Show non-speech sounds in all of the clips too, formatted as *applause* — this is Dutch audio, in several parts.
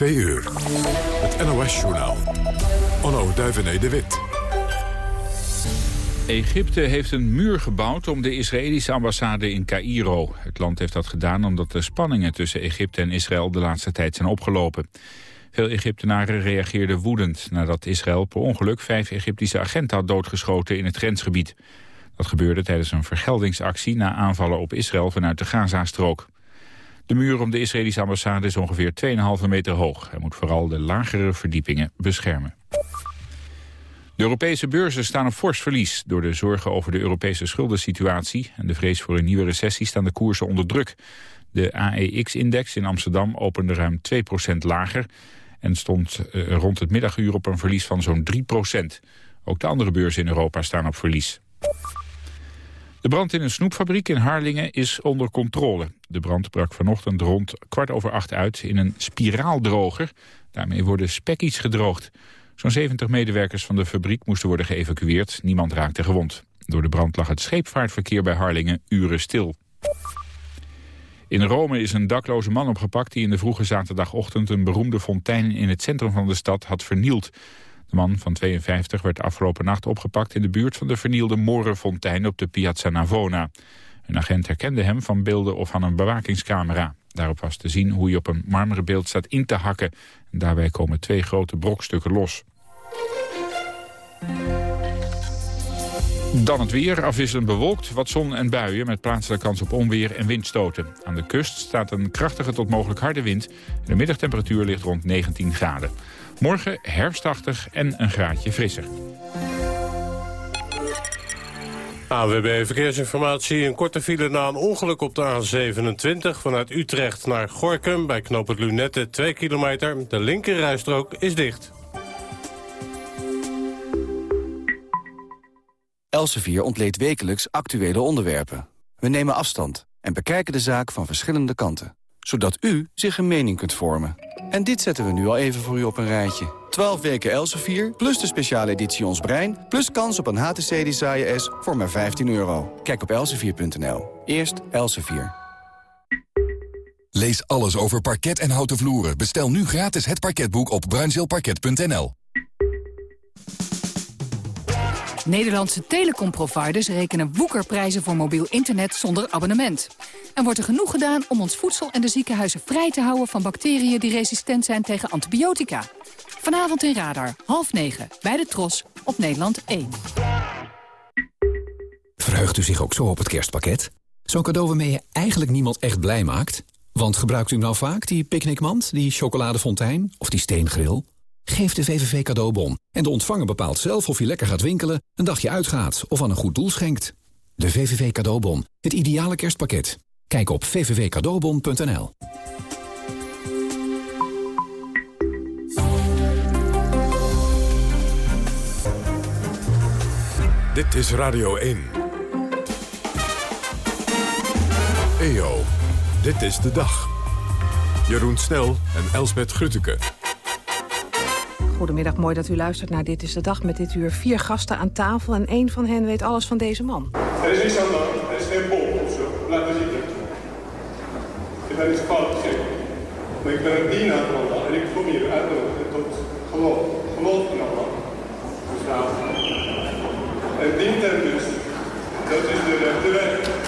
Twee uur. Het NOS-journaal. Onno Duivené de Wit. Egypte heeft een muur gebouwd om de Israëlische ambassade in Cairo. Het land heeft dat gedaan omdat de spanningen tussen Egypte en Israël de laatste tijd zijn opgelopen. Veel Egyptenaren reageerden woedend nadat Israël per ongeluk vijf Egyptische agenten had doodgeschoten in het grensgebied. Dat gebeurde tijdens een vergeldingsactie na aanvallen op Israël vanuit de Gazastrook. De muur om de Israëlische ambassade is ongeveer 2,5 meter hoog. Hij moet vooral de lagere verdiepingen beschermen. De Europese beurzen staan op fors verlies. Door de zorgen over de Europese schuldensituatie en de vrees voor een nieuwe recessie staan de koersen onder druk. De AEX-index in Amsterdam opende ruim 2% lager en stond eh, rond het middaguur op een verlies van zo'n 3% Ook de andere beurzen in Europa staan op verlies. De brand in een snoepfabriek in Harlingen is onder controle. De brand brak vanochtend rond kwart over acht uit in een spiraaldroger. Daarmee worden spekkies gedroogd. Zo'n 70 medewerkers van de fabriek moesten worden geëvacueerd. Niemand raakte gewond. Door de brand lag het scheepvaartverkeer bij Harlingen uren stil. In Rome is een dakloze man opgepakt die in de vroege zaterdagochtend een beroemde fontein in het centrum van de stad had vernield. De man van 52 werd afgelopen nacht opgepakt in de buurt van de vernielde Morenfontein op de Piazza Navona. Een agent herkende hem van beelden of van een bewakingscamera. Daarop was te zien hoe hij op een marmeren beeld staat in te hakken. En daarbij komen twee grote brokstukken los. Dan het weer, afwisselend bewolkt, wat zon en buien... met plaatselijke kans op onweer en windstoten. Aan de kust staat een krachtige tot mogelijk harde wind. De middagtemperatuur ligt rond 19 graden. Morgen herfstachtig en een graadje frisser. AWB Verkeersinformatie. Een korte file na een ongeluk op de A27 vanuit Utrecht naar Gorkum... bij knooppunt Lunette, 2 kilometer. De linkerrijstrook is dicht. Elsevier ontleedt wekelijks actuele onderwerpen. We nemen afstand en bekijken de zaak van verschillende kanten. Zodat u zich een mening kunt vormen. En dit zetten we nu al even voor u op een rijtje. 12 weken Elsevier, plus de speciale editie Ons Brein... plus kans op een HTC Desire S voor maar 15 euro. Kijk op elsevier.nl. Eerst Elsevier. Lees alles over parket en houten vloeren. Bestel nu gratis het parketboek op bruinzeelparket.nl. Nederlandse telecomproviders rekenen woekerprijzen voor mobiel internet zonder abonnement. En wordt er genoeg gedaan om ons voedsel en de ziekenhuizen vrij te houden van bacteriën die resistent zijn tegen antibiotica. Vanavond in Radar, half negen, bij de Tros, op Nederland 1. Verheugt u zich ook zo op het kerstpakket? Zo'n cadeau waarmee je eigenlijk niemand echt blij maakt? Want gebruikt u nou vaak die picknickmand, die chocoladefontein of die steengril? Geef de VVV cadeaubon en de ontvanger bepaalt zelf of je lekker gaat winkelen, een dagje uitgaat of aan een goed doel schenkt. De VVV cadeaubon, het ideale kerstpakket. Kijk op vvvcadeaubon.nl. Dit is Radio 1. EO, dit is de dag. Jeroen Snel en Elsbet Grutteke. Goedemiddag, mooi dat u luistert naar Dit is de Dag. Met dit uur vier gasten aan tafel en één van hen weet alles van deze man. Er is niets aan de hand, er is geen bom of zo. Laat me zien. Ik ben iets fout. Maar ik ben een dienaar van Allah en ik kom hier uitnodigen tot geloof. Geloof in Allah. Verstaan. En dient hem dus. Dat is de rechte weg.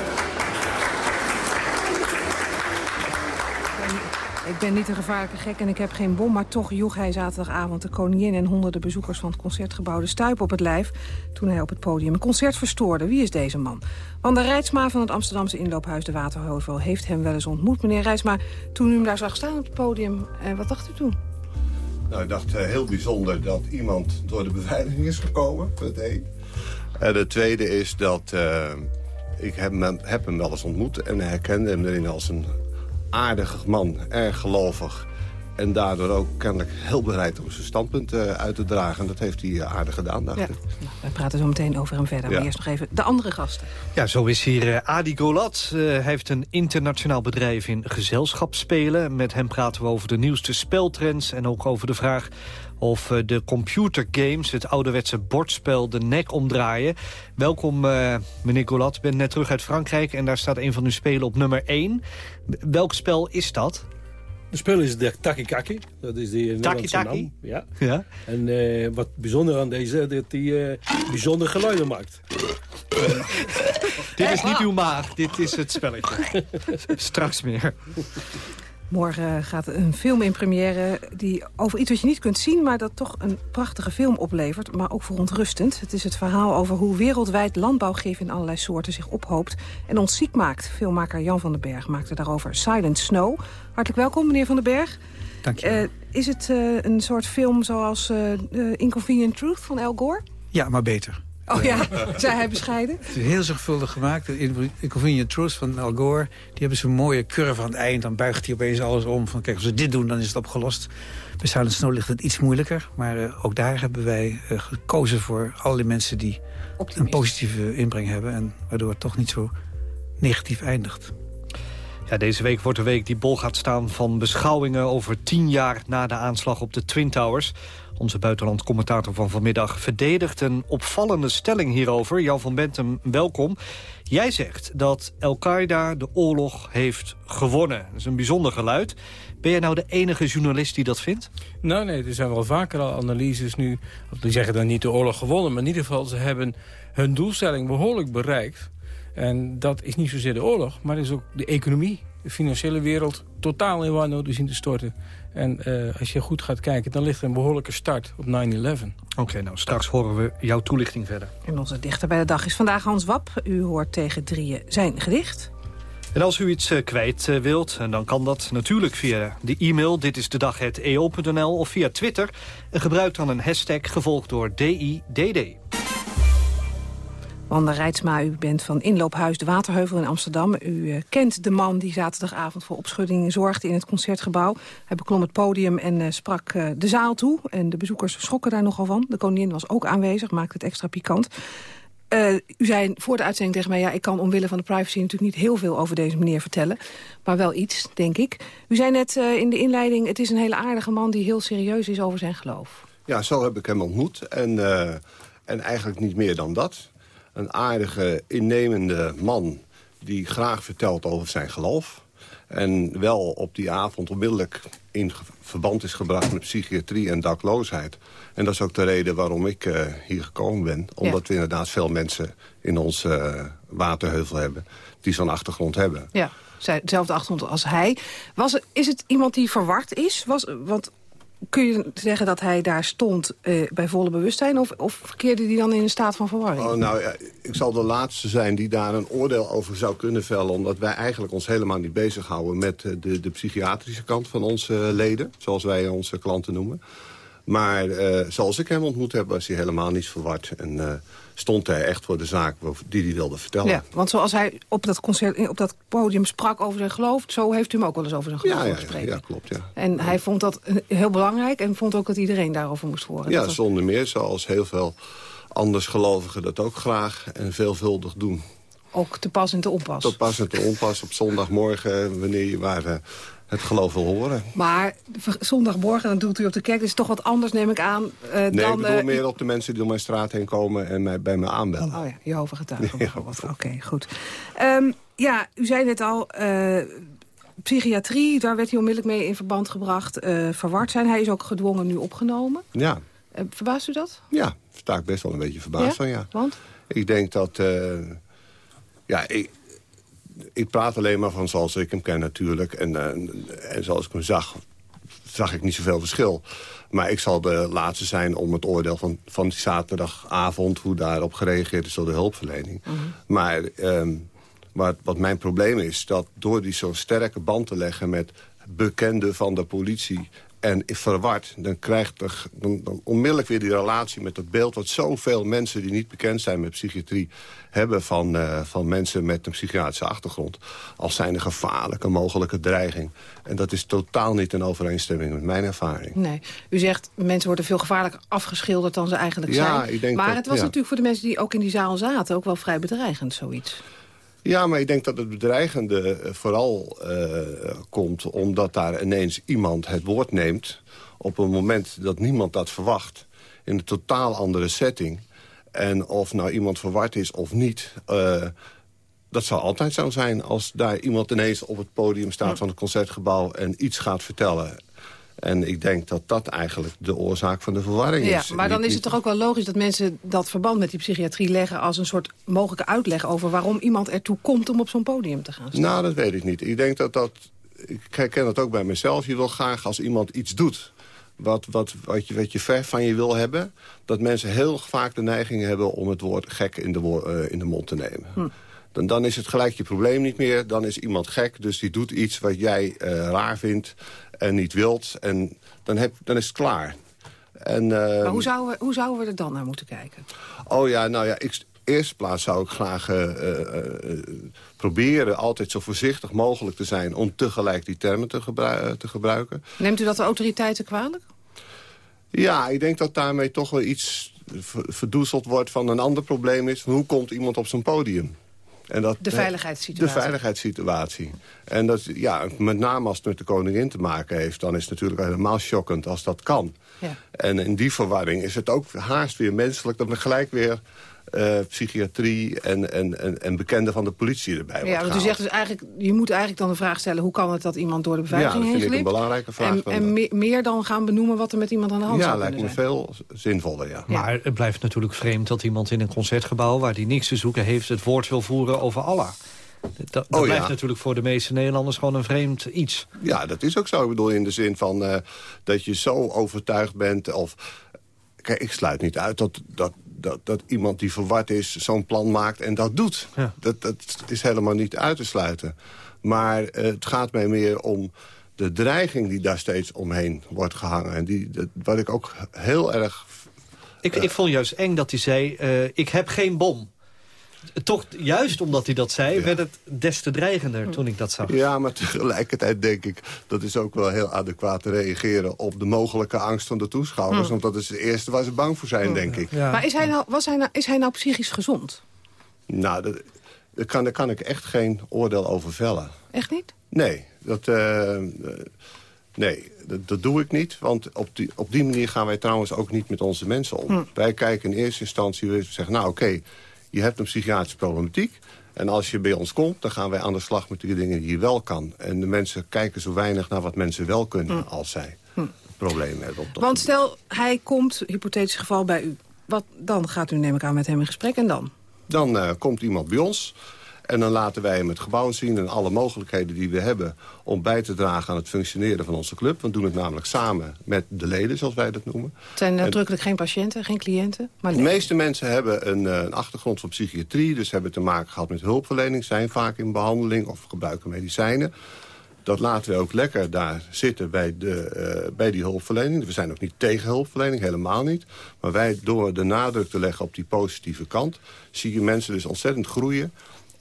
Ik ben niet een gevaarlijke gek en ik heb geen bom... maar toch joeg hij zaterdagavond de koningin en honderden bezoekers... van het Concertgebouw de stuip op het lijf... toen hij op het podium een concert verstoorde. Wie is deze man? Wanda Rijtsma van het Amsterdamse inloophuis De Waterheuvel... heeft hem wel eens ontmoet. Meneer Rijtsma, toen u hem daar zag staan op het podium... Eh, wat dacht u toen? Nou, ik dacht uh, heel bijzonder dat iemand door de beveiliging is gekomen. Dat één. En het tweede is dat... Uh, ik heb hem, heb hem wel eens ontmoet en herkende hem erin als een aardig man, erg gelovig. En daardoor ook kennelijk heel bereid om zijn standpunt uh, uit te dragen. En dat heeft hij uh, aardig gedaan, dacht ja. ik. Nou, we praten zo meteen over hem verder. Ja. Maar eerst nog even de andere gasten. Ja, zo is hier uh, Adi Golat. hij heeft een internationaal bedrijf in gezelschapsspelen. Met hem praten we over de nieuwste speltrends... en ook over de vraag of de computergames, het ouderwetse bordspel, de nek omdraaien. Welkom, uh, meneer Golat. Ik ben net terug uit Frankrijk en daar staat een van uw spelen op nummer 1. Welk spel is dat? De spel is de Takikaki. Dat is die Nederlandse naam. Ja. ja. En uh, wat bijzonder aan deze dat hij bijzonder geluiden maakt. *laughs* dit is niet uw maag, dit is het spelletje. *laughs* Straks meer. Morgen gaat een film in première die over iets wat je niet kunt zien... maar dat toch een prachtige film oplevert, maar ook verontrustend. Het is het verhaal over hoe wereldwijd landbouwgif in allerlei soorten zich ophoopt... en ons ziek maakt. Filmmaker Jan van den Berg maakte daarover Silent Snow. Hartelijk welkom, meneer van den Berg. Dank je. Uh, is het uh, een soort film zoals uh, Inconvenient Truth van Al Gore? Ja, maar beter. Oh ja, zei hij bescheiden? Het is heel zorgvuldig gemaakt. In Inconvenient Truth van Al Gore... die hebben zo'n mooie curve aan het eind. Dan buigt hij opeens alles om. Van kijk, als we dit doen, dan is het opgelost. Bij Silent Snow ligt het iets moeilijker. Maar uh, ook daar hebben wij uh, gekozen voor allerlei mensen... die een positieve inbreng hebben. En waardoor het toch niet zo negatief eindigt. Deze week wordt de week die bol gaat staan van beschouwingen... over tien jaar na de aanslag op de Twin Towers. Onze buitenlandcommentator van vanmiddag verdedigt een opvallende stelling hierover. Jan van Bentum, welkom. Jij zegt dat Al-Qaeda de oorlog heeft gewonnen. Dat is een bijzonder geluid. Ben jij nou de enige journalist die dat vindt? Nou nee, er zijn wel vaker al analyses nu... die zeggen dan niet de oorlog gewonnen... maar in ieder geval ze hebben hun doelstelling behoorlijk bereikt. En dat is niet zozeer de oorlog, maar is ook de economie de financiële wereld totaal in wanhoop zien te storten. En uh, als je goed gaat kijken, dan ligt er een behoorlijke start op 9-11. Oké, nou straks horen we jouw toelichting verder. En onze dichter bij de dag is vandaag Hans Wap. U hoort tegen drieën zijn gedicht. En als u iets uh, kwijt uh, wilt, dan kan dat natuurlijk via de e-mail... dit is de dag@eo.nl of via Twitter. En gebruik dan een hashtag gevolgd door DIDD. Wanda Rijtsma, u bent van inloophuis De Waterheuvel in Amsterdam. U uh, kent de man die zaterdagavond voor opschudding zorgde in het Concertgebouw. Hij beklom het podium en uh, sprak uh, de zaal toe. En de bezoekers schrokken daar nogal van. De koningin was ook aanwezig, maakte het extra pikant. u zei voor de uitzending tegen mij... ja, ik kan omwille van de privacy natuurlijk niet heel veel over deze meneer vertellen. Maar wel iets, denk ik. U zei net in de inleiding... het is een hele aardige man die heel serieus is over zijn geloof. Ja, zo heb ik hem ontmoet. En, en eigenlijk niet meer dan dat een aardige, innemende man... die graag vertelt over zijn geloof. En wel op die avond onmiddellijk in verband is gebracht met psychiatrie en dakloosheid. En dat is ook de reden waarom ik uh, hier gekomen ben. Omdat we inderdaad veel mensen in ons uh, waterheuvel hebben... die zo'n achtergrond hebben. Ja, dezelfde achtergrond als hij. Was, is het iemand die verward is? Was, want kun je zeggen dat hij daar stond uh, bij volle bewustzijn... Of, of verkeerde hij dan in een staat van verwarring? Oh, nou ja, ik zal de laatste zijn die daar een oordeel over zou kunnen vellen... omdat wij eigenlijk ons helemaal niet bezighouden... met eh, de, de psychiatrische kant van onze leden, zoals wij onze klanten noemen. Maar uh, zoals ik hem ontmoet heb, was hij helemaal niet verward. En stond hij echt voor de zaak die hij wilde vertellen. Ja, want zoals hij op dat, concert, op dat podium sprak over zijn geloof... zo heeft u hem ook wel eens over zijn geloof ja, gesproken. Ja, ja, klopt, ja. En hij vond dat heel belangrijk en vond ook dat iedereen daarover moest horen. Ja, zonder meer, zoals heel veel andersgelovigen dat ook graag en veelvuldig doen. Ook te pas en te onpas. Te pas en te onpas op zondagmorgen, wanneer je waar het geloof wil horen. Maar zondagmorgen, dan doet u op de kerk, is toch wat anders, neem ik aan. Uh, nee, dan, ik bedoel uh, meer op de mensen die door mijn straat heen komen en mij, bij me aanbellen. Oh ja, Jehovah getuigen *laughs* bijvoorbeeld. Oké, okay, goed. Um, ja, u zei net al, uh, psychiatrie, daar werd hij onmiddellijk mee in verband gebracht. verward zijn, hij is ook gedwongen nu opgenomen. Ja. verbaast u dat? Ja, sta ik best wel een beetje verbaasd ja? van, ja. Want? Ik denk dat... ja, ik, ik praat alleen maar van zoals ik hem ken natuurlijk. En, uh, en zoals ik hem zag, zag ik niet zoveel verschil. Maar ik zal de laatste zijn om het oordeel van, van die zaterdagavond... hoe daarop gereageerd is door de hulpverlening. Mhm. Maar um, wat, wat mijn probleem is, dat door die zo'n sterke band te leggen... met bekenden van de politie en verward, dan krijgt er dan, dan onmiddellijk weer die relatie met het beeld... wat zoveel mensen die niet bekend zijn met psychiatrie hebben... van, uh, van mensen met een psychiatrische achtergrond... als zijn een gevaarlijke mogelijke dreiging. En dat is totaal niet in overeenstemming met mijn ervaring. Nee, u zegt mensen worden veel gevaarlijker afgeschilderd dan ze eigenlijk ja, zijn. Ik denk maar dat, het was ja. natuurlijk voor de mensen die ook in die zaal zaten... ook wel vrij bedreigend, zoiets. Ja, maar ik denk dat het bedreigende vooral uh, komt... omdat daar ineens iemand het woord neemt... op een moment dat niemand dat verwacht. In een totaal andere setting. En of nou iemand verward is of niet... Uh, dat zal altijd zo zijn als daar iemand ineens op het podium staat van het concertgebouw en iets gaat vertellen. En ik denk dat dat eigenlijk de oorzaak van de verwarring ja, is. Maar dan is het toch ook wel logisch dat mensen dat verband met die psychiatrie leggen... als een soort mogelijke uitleg over waarom iemand ertoe komt om op zo'n podium te gaan staan. Nou, dat weet ik niet. Ik denk dat dat... Ik herken dat ook bij mezelf. Je wil graag als iemand iets doet wat, wat, wat, je, wat je ver van je wil hebben... dat mensen heel vaak de neiging hebben om het woord gek in de, uh, in de mond te nemen. Hm. Dan, dan is het gelijk je probleem niet meer. Dan is iemand gek, dus die doet iets wat jij uh, raar vindt en niet wilt. En dan, heb, dan is het klaar. En, uh, maar hoe zouden, we, hoe zouden we er dan naar moeten kijken? Oh ja, nou ja, ik, eerste plaats zou ik graag uh, uh, proberen altijd zo voorzichtig mogelijk te zijn... om tegelijk die termen te, gebru te, gebruiken. Neemt u dat de autoriteiten kwalijk? Ja, ik denk dat daarmee toch wel iets verdoezeld wordt van een ander probleem is. Hoe komt iemand op zo'n podium? En dat, de veiligheidssituatie. De veiligheidssituatie. En dat, ja, met name als het met de koningin te maken heeft... dan is het natuurlijk helemaal shockend als dat kan. Ja. En in die verwarring is het ook haast weer menselijk... dat we gelijk weer uh, psychiatrie en, en, en, en bekenden van de politie erbij wordt Ja, want u zegt dus eigenlijk, je moet eigenlijk dan de vraag stellen... hoe kan het dat iemand door de beveiliging heen Ja, dat vind ik een belangrijke vraag. En, en me meer dan gaan benoemen wat er met iemand aan de hand ja, zou lijkt me zijn. veel zinvoller, ja. ja. Maar het blijft natuurlijk vreemd dat iemand in een concertgebouw... waar die niks te zoeken heeft, het woord wil voeren over Allah. Dat, dat oh, blijft ja. natuurlijk voor de meeste Nederlanders gewoon een vreemd iets. Ja, dat is ook zo. Ik bedoel, in de zin van uh, dat je zo overtuigd bent... of Kijk, ik sluit niet uit dat, dat, dat, dat iemand die verward is zo'n plan maakt en dat doet. Ja. Dat, dat is helemaal niet uit te sluiten. Maar uh, het gaat mij meer om de dreiging die daar steeds omheen wordt gehangen. En die, dat, wat ik ook heel erg... Ik, uh, ik vond juist eng dat hij zei, uh, ik heb geen bom. Toch, juist omdat hij dat zei, ja. werd het des te dreigender toen ik dat zag. Ja, maar tegelijkertijd denk ik... dat is ook wel heel adequaat te reageren... op de mogelijke angst van de toeschouwers. Hm. Want dat is het eerste waar ze bang voor zijn, denk ik. Ja. Maar is hij, nou, was hij nou, is hij nou psychisch gezond? Nou, dat, daar, kan, daar kan ik echt geen oordeel over vellen. Echt niet? Nee, dat... Uh, Nee, dat, dat, doe ik niet. Want op die, op die manier gaan wij trouwens ook niet met onze mensen om. Hm. Wij kijken in eerste instantie, we zeggen, nou oké... Okay, je hebt een psychiatrische problematiek. En als je bij ons komt, dan gaan wij aan de slag met de dingen die je wel kan. En de mensen kijken zo weinig naar wat mensen wel kunnen hm. als zij hm. problemen hebben. Op dat Want stel, hij komt, hypothetisch geval, bij u. Wat, dan gaat u neem ik aan met hem in gesprek en dan? Dan uh, komt iemand bij ons... En dan laten wij hem het gebouw zien en alle mogelijkheden die we hebben... om bij te dragen aan het functioneren van onze club. We doen het namelijk samen met de leden, zoals wij dat noemen. Het zijn nadrukkelijk geen patiënten, geen cliënten? Maar de meeste mensen hebben een, een, achtergrond van psychiatrie... dus hebben te maken gehad met hulpverlening... zijn vaak in behandeling of gebruiken medicijnen. Dat laten we ook lekker daar zitten bij, de, uh, bij die hulpverlening. We zijn ook niet tegen hulpverlening, helemaal niet. Maar wij, door de nadruk te leggen op die positieve kant... zie je mensen dus ontzettend groeien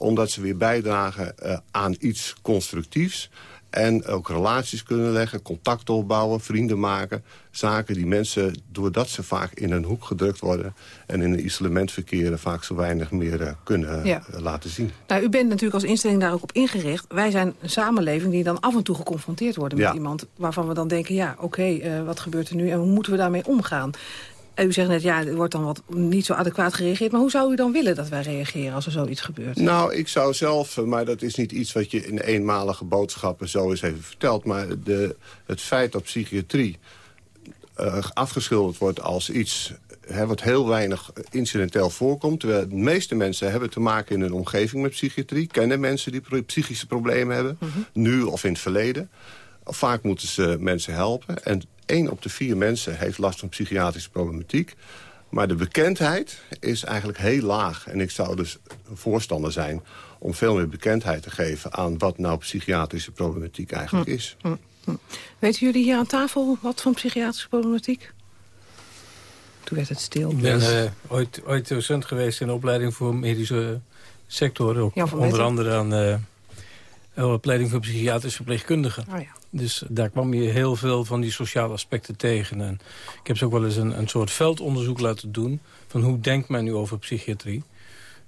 omdat ze weer bijdragen uh, aan iets constructiefs. En ook relaties kunnen leggen, contact opbouwen, vrienden maken. Zaken die mensen, doordat ze vaak in een hoek gedrukt worden... en in een isolement verkeren, vaak zo weinig meer uh, kunnen ja. uh, laten zien. Nou, u bent natuurlijk als instelling daar ook op ingericht. Wij zijn een samenleving die dan af en toe geconfronteerd wordt met ja. iemand... waarvan we dan denken, ja, oké, okay, wat gebeurt er nu en hoe moeten we daarmee omgaan? U zegt net, ja, er wordt dan wat niet zo adequaat gereageerd. Maar hoe zou u dan willen dat wij reageren als er zoiets gebeurt? Nou, ik zou zelf, maar dat is niet iets wat je in eenmalige boodschappen zo eens even vertelt. Maar de, het feit dat psychiatrie uh, afgeschilderd wordt als iets hè, wat heel weinig incidenteel voorkomt. Terwijl de meeste mensen hebben te maken in hun omgeving met psychiatrie. Kennen mensen die psychische problemen hebben. Mm -hmm. Nu of in het verleden. Vaak moeten ze mensen helpen. En één op de vier mensen heeft last van psychiatrische problematiek. Maar de bekendheid is eigenlijk heel laag. En ik zou dus een voorstander zijn om veel meer bekendheid te geven... aan wat nou psychiatrische problematiek eigenlijk hm. is. Hm. Hm. Weten jullie hier aan tafel wat van psychiatrische problematiek? Toen werd het stil. Ik ben uh, ooit, ooit docent geweest in de opleiding voor medische sector. Ook onder andere aan de uh, opleiding voor psychiatrische verpleegkundigen. Oh ja. Dus daar kwam je heel veel van die sociale aspecten tegen. En ik heb ze ook wel eens een, een soort veldonderzoek laten doen... van hoe denkt men nu over psychiatrie.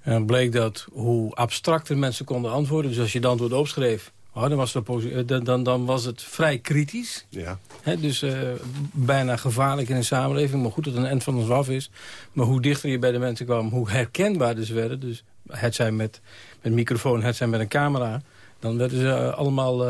En dan bleek dat hoe abstracter mensen konden antwoorden... dus als je het antwoord opschreef... Oh, dan, was het, dan, dan, dan was het vrij kritisch. Ja. He, dus uh, bijna gevaarlijk in een samenleving. Maar goed dat het een eind van ons af is. Maar hoe dichter je bij de mensen kwam, hoe herkenbaar dus werden. Dus het zijn met, met microfoon, het zijn met een camera... dan werden ze allemaal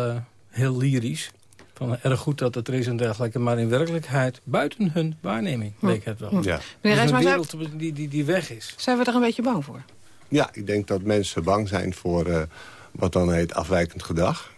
heel lyrisch. Van erg goed dat het er is en dergelijke. Maar in werkelijkheid, buiten hun waarneming, leek het wel. Ja. Dus een wereld die, die, die weg is. Zijn we er een beetje bang voor? Ja, ik denk dat mensen bang zijn voor wat dan heet afwijkend gedrag.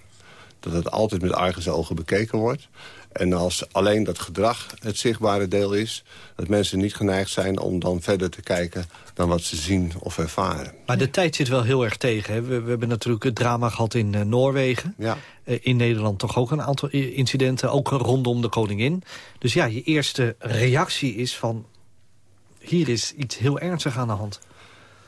Dat het altijd met argusogen bekeken wordt. En als alleen dat gedrag het zichtbare deel is... dat mensen niet geneigd zijn om dan verder te kijken... dan wat ze zien of ervaren. Maar de tijd zit wel heel erg tegen. Hè? We, we, hebben natuurlijk het drama gehad in uh, Noorwegen. Ja. Uh, in Nederland toch ook een aantal incidenten, ook rondom de koningin. Dus ja, je eerste reactie is van... hier is iets heel ernstigs aan de hand.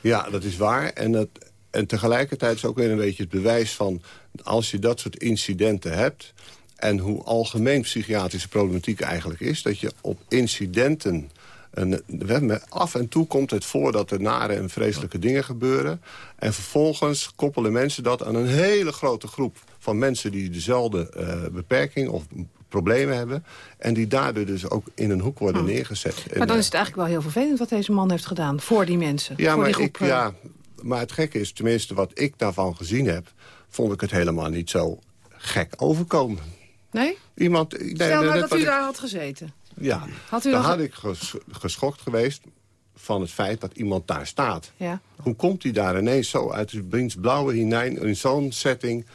Ja, dat is waar. En dat, en tegelijkertijd is ook weer een beetje het bewijs van... als je dat soort incidenten hebt... en hoe algemeen psychiatrische problematiek eigenlijk is... dat je op incidenten... Een, af en toe komt het voor dat er nare en vreselijke dingen gebeuren. En vervolgens koppelen mensen dat aan een hele grote groep van mensen... die dezelfde uh, beperking of problemen hebben. En die daardoor dus ook in een hoek worden hm. neergezet. Maar dan is het eigenlijk wel heel vervelend wat deze man heeft gedaan voor die mensen. Ja, voor maar die groep, ik, ja, maar het gekke is, tenminste wat ik daarvan gezien heb... vond ik het helemaal niet zo gek overkomen. Nee? Iemand, nee, Stel nou dat u daar had gezeten. Ja, had u dan had ik geschokt geweest van het feit dat iemand daar staat. Ja. Hoe komt hij daar ineens zo uit het blauwe hinein... in zo'n setting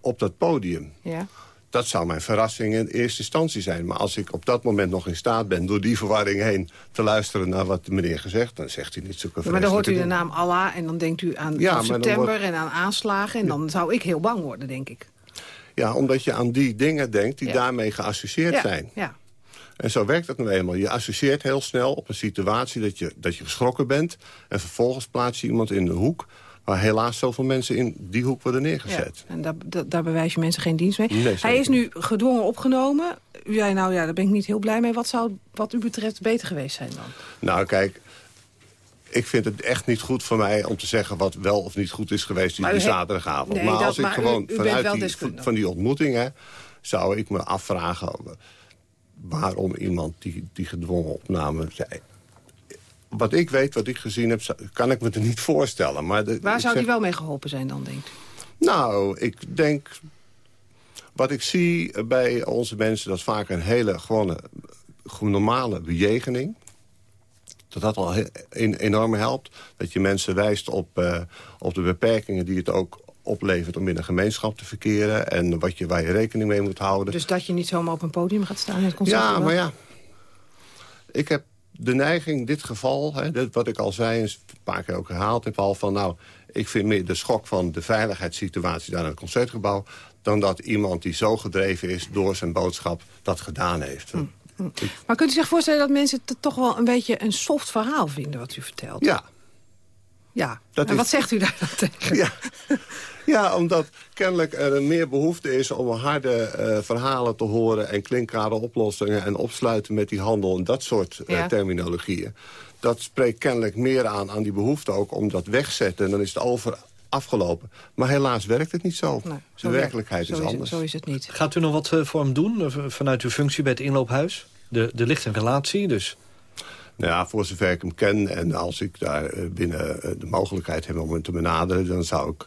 op dat podium? Ja. Dat zou mijn verrassing in eerste instantie zijn. Maar als ik op dat moment nog in staat ben... door die verwarring heen te luisteren naar wat de meneer gezegd... dan zegt hij niet zulke ja, Maar dan hoort u de naam Allah en dan denkt u aan ja, september en aan aanslagen... en dan zou ik heel bang worden, denk ik. Ja, omdat je aan die dingen denkt die daarmee geassocieerd zijn. Ja. En zo werkt dat nou eenmaal. Je associeert heel snel op een situatie dat je, dat je geschrokken bent... en vervolgens plaats je iemand in de hoek waar helaas zoveel mensen in die hoek worden neergezet. Ja, en daar, daar, bewijs je mensen geen dienst mee. Hij is nu gedwongen opgenomen. U zei, nou ja, daar ben ik niet heel blij mee. Wat zou wat u betreft beter geweest zijn dan? Nou, kijk, ik vind het echt niet goed voor mij om te zeggen wat wel of niet goed is geweest die, die zaterdagavond. Nee, maar dat, als ik maar gewoon u, u vanuit die, van die ontmoetingen zou ik me afvragen waarom iemand die, die gedwongen opname zei wat ik weet, wat ik gezien heb, kan ik me er niet voorstellen. Maar de, Waar zou die wel mee geholpen zijn dan, denkt u? Nou, ik denk... Wat ik zie bij onze mensen, dat is vaak een hele gewone, normale bejegening. Dat dat al enorm helpt. Dat je mensen wijst op, uh, op de beperkingen die het ook oplevert om in een gemeenschap te verkeren. En wat je, waar je rekening mee moet houden. Dus dat je niet zomaar op een podium gaat staan in het concert? Ja, maar ja. Ik heb de neiging, dit geval, hè, wat ik al zei... een paar keer ook herhaald heb al van... nou, ik vind meer de schok van de veiligheidssituatie daar in het concertgebouw... dan dat iemand die zo gedreven is door zijn boodschap dat gedaan heeft. Hm. Maar kunt u zich voorstellen dat mensen het toch wel een beetje een soft verhaal vinden wat u vertelt? Ja. Ja, en wat zegt u daar dan tegen? Ja. *laughs* Ja, omdat kennelijk er meer behoefte is om harde uh, verhalen te horen... en klinkklare oplossingen en opsluiten met die handel... en dat soort uh, terminologieën. Dat spreekt kennelijk meer aan, aan die behoefte ook om dat wegzetten... en dan is het over afgelopen. Maar helaas werkt het niet zo. Nee, de werkelijkheid is, anders. zo is het niet. Gaat u nog wat uh, voor hem doen vanuit uw functie bij het inloophuis? De, er ligt een relatie, dus... Nou ja, voor zover ik hem ken en als ik daar binnen de mogelijkheid heb om hem te benaderen... dan zou ik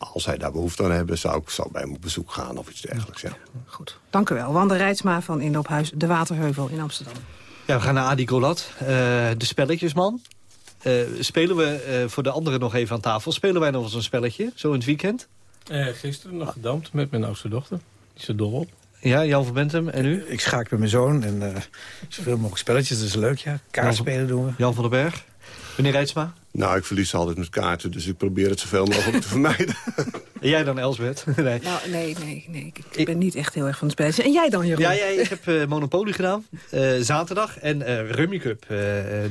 als hij daar behoefte aan hebben, zou ik zo bij hem op bezoek gaan of iets dergelijks. Ja. Goed, dank u wel. Wanda Rijtsma van Inloophuis De Waterheuvel in Amsterdam. Ja, we gaan naar Adi Golat, uh, de spelletjesman. Uh, spelen we uh, voor de anderen nog even aan tafel? Spelen wij nog eens een spelletje, zo in het weekend? gisteren nog gedampt met mijn oudste dochter. Die zit dol op. Ja, Jan van Bentem, en u? Ik schaak met mijn zoon en zoveel mogelijk spelletjes, dat is leuk, ja. Kaartspelen doen we. Jan van den Berg? Meneer Rijtsma? Nou, ik verlies altijd met kaarten, dus ik probeer het zoveel mogelijk te *laughs* vermijden. En jij dan, Elsbeth? *laughs* Nee. Nou, nee, nee, nee. Ik ben niet echt heel erg van het spelletje. En jij dan, Jeroen? Ja, ja ik heb uh, Monopoly gedaan, uh, zaterdag. En uh, Rummy Cup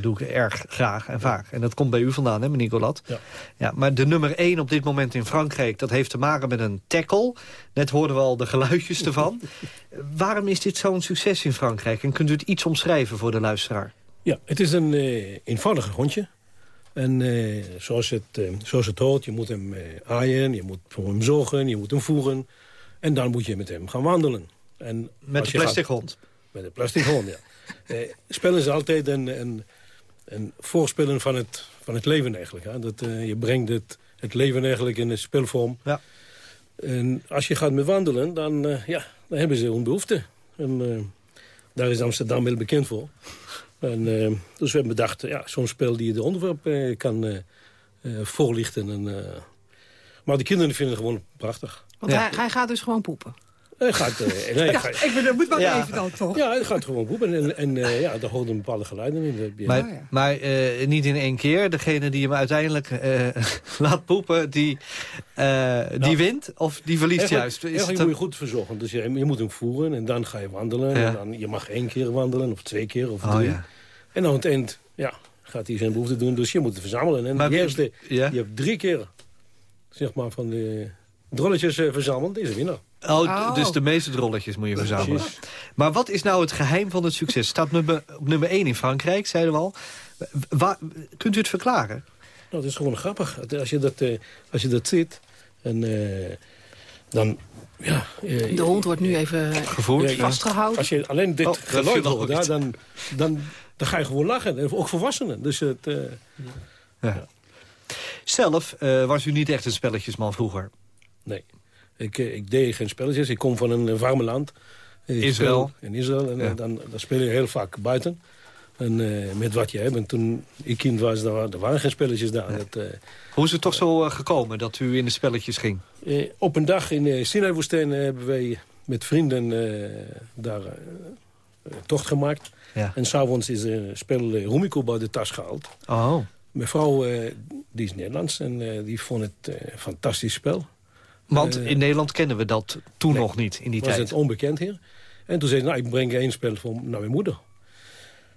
doe ik erg graag en vaak. En dat komt bij u vandaan, hè, meneer Golat? Ja. ja. Maar de nummer 1 op dit moment in Frankrijk... dat heeft te maken met een tackle. Net hoorden we al de geluidjes ervan. *laughs* Waarom is dit zo'n succes in Frankrijk? En kunt u het iets omschrijven voor de luisteraar? Ja, het is een eenvoudige hondje. En uh, zoals, het, uh, zoals het hoort, je moet hem uh, aaien, je moet voor hem zorgen, je moet hem voeren. En dan moet je met hem gaan wandelen. En met de plastic hond? Met een plastic hond, ja. *laughs* spel is altijd een, een, een voorspellen van het, van het leven eigenlijk. Hè? Dat, eh, je brengt het, het leven eigenlijk in een spelvorm. Ja. En als je gaat met wandelen, dan, eh, ja, dan hebben ze hun behoefte. En eh, daar is Amsterdam heel bekend voor. En, eh, dus we hebben bedacht, ja, zo'n spel die de onderwerp eh, kan eh, eh, voorlichten. En, eh, maar de kinderen vinden het gewoon prachtig. Want hij, hij gaat dus gewoon poepen. Hij gaat, eh, nee, hij Ja, gaat- ik ben, moet maar Ja. even dan toch. ja, hij gaat gewoon poepen. En, en eh, ja, daar hoort een bepaalde geluiden in. Dat heb je- Maar, maar eh, niet in één keer. Degene die hem uiteindelijk eh, *laughs* laat poepen, die, eh, die wint of die verliest juist. Is het moet je goed verzorgen. Dus je, je moet hem voeren en dan ga je wandelen. Ja. En dan, je mag één keer wandelen of twee keer of Oh, drie. ja. En aan het eind ja, gaat hij zijn behoefte doen. Dus je moet het verzamelen. En Maar de eerste, ja? je hebt drie keer zeg maar, van de drolletjes eh, verzameld. Deze winnaar. Oh, d- dus de meeste drolletjes moet je verzamelen. Precies. Maar wat is nou het geheim van het succes? Staat nummer, op nummer 1 in Frankrijk, zeiden we al. Waar, kunt u het verklaren? Nou, het is gewoon grappig. Als je dat, eh, als je dat ziet, en, eh, dan... Ja, eh, De hond wordt nu even Gevoerd, ja, vastgehouden. Als je alleen dit Oh, geluid hoort, dan, dan, dan ga je gewoon lachen. En Ook volwassenen. Dus het, eh, Ja. Zelf eh, was u niet echt een spelletjesman vroeger. Nee. Ik, eh, ik deed geen spelletjes. Ik kom van een warme land. Ik Israël. In Israël. En Ja. dan, dan speel je heel vaak buiten. En eh, met wat je hebt. En toen ik kind was, er waren, er waren geen spelletjes daar. Dat, eh, Hoe is het toch zo gekomen dat u in de spelletjes ging? op een dag in de Sinai-woestijn hebben wij met vrienden daar tocht gemaakt. Ja. En s'avonds is een spel Rumiko uit de tas gehaald. Oh. Mijn vrouw, die is Nederlands en die vond het een fantastisch spel. Want Eh, in Nederland kennen we dat toen nog niet, in die was tijd. het onbekend hier. En toen zei ze, nou, ik breng één spel voor, naar mijn moeder.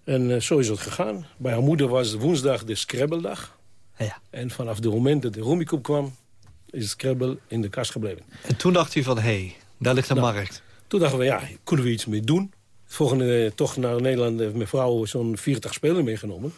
En eh, zo is het gegaan. Bij haar moeder was woensdag de Scrabbledag. Ja. En vanaf het moment dat de Rummikub kwam, is Scrabble in de kast gebleven. En toen dacht u van, hé, hey, daar ligt een Nou, markt. Toen dachten we, ja, kunnen we iets mee doen? Volgende eh, toch naar Nederland heeft mijn vrouw zo'n 40 spelen meegenomen.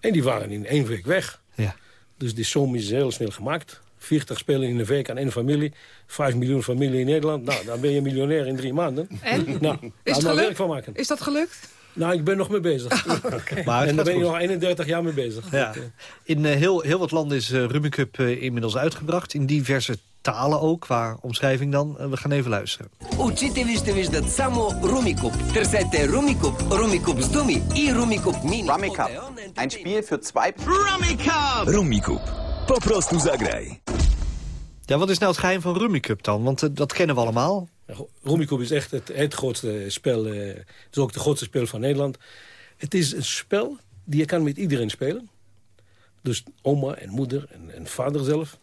En die waren in één week weg. Ja. Dus die som is heel snel gemaakt. 40 spelen in een week aan één familie. 5 miljoen familie in Nederland. Nou, dan ben je miljonair in drie maanden. En? Nou, Is laat het maar gelukt? werk van maken. Is dat gelukt? Nou, ik ben nog mee bezig. *laughs* Maar het en gaat daar ben je goed. nog 31 jaar mee bezig. Ja. Dat, eh, In eh, heel, heel wat landen is uh, Rummikub uh, inmiddels uitgebracht. In diverse talen ook, qua omschrijving dan. Uh, we gaan even luisteren. Учители ще виждат само Rumikub. Търсете Rumikub, Rumikub с думи и Rumikub Mini. Rummikub. Ein Spiel für zwei... Rummikub! Rummikub. Po prostu zagraj. Ja, wat is nou het geheim van Rummikub dan? Want uh, dat kennen we allemaal. Rummikub is echt het, het grootste spel. Uh, het is ook het grootste spel van Nederland. Het is een spel die je kan met iedereen spelen. Dus oma en moeder en, en vader zelf.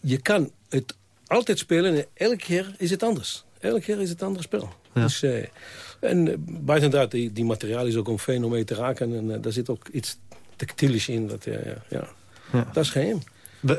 Je kan het altijd spelen en elke keer is het anders. Elke keer is het een ander spel. Ja. Dus, uh, en buiten dat, die, die materiaal is ook om fijn om mee te raken. En daar zit ook iets tactielisch in. Dat, ja, ja. ja. dat is geheim.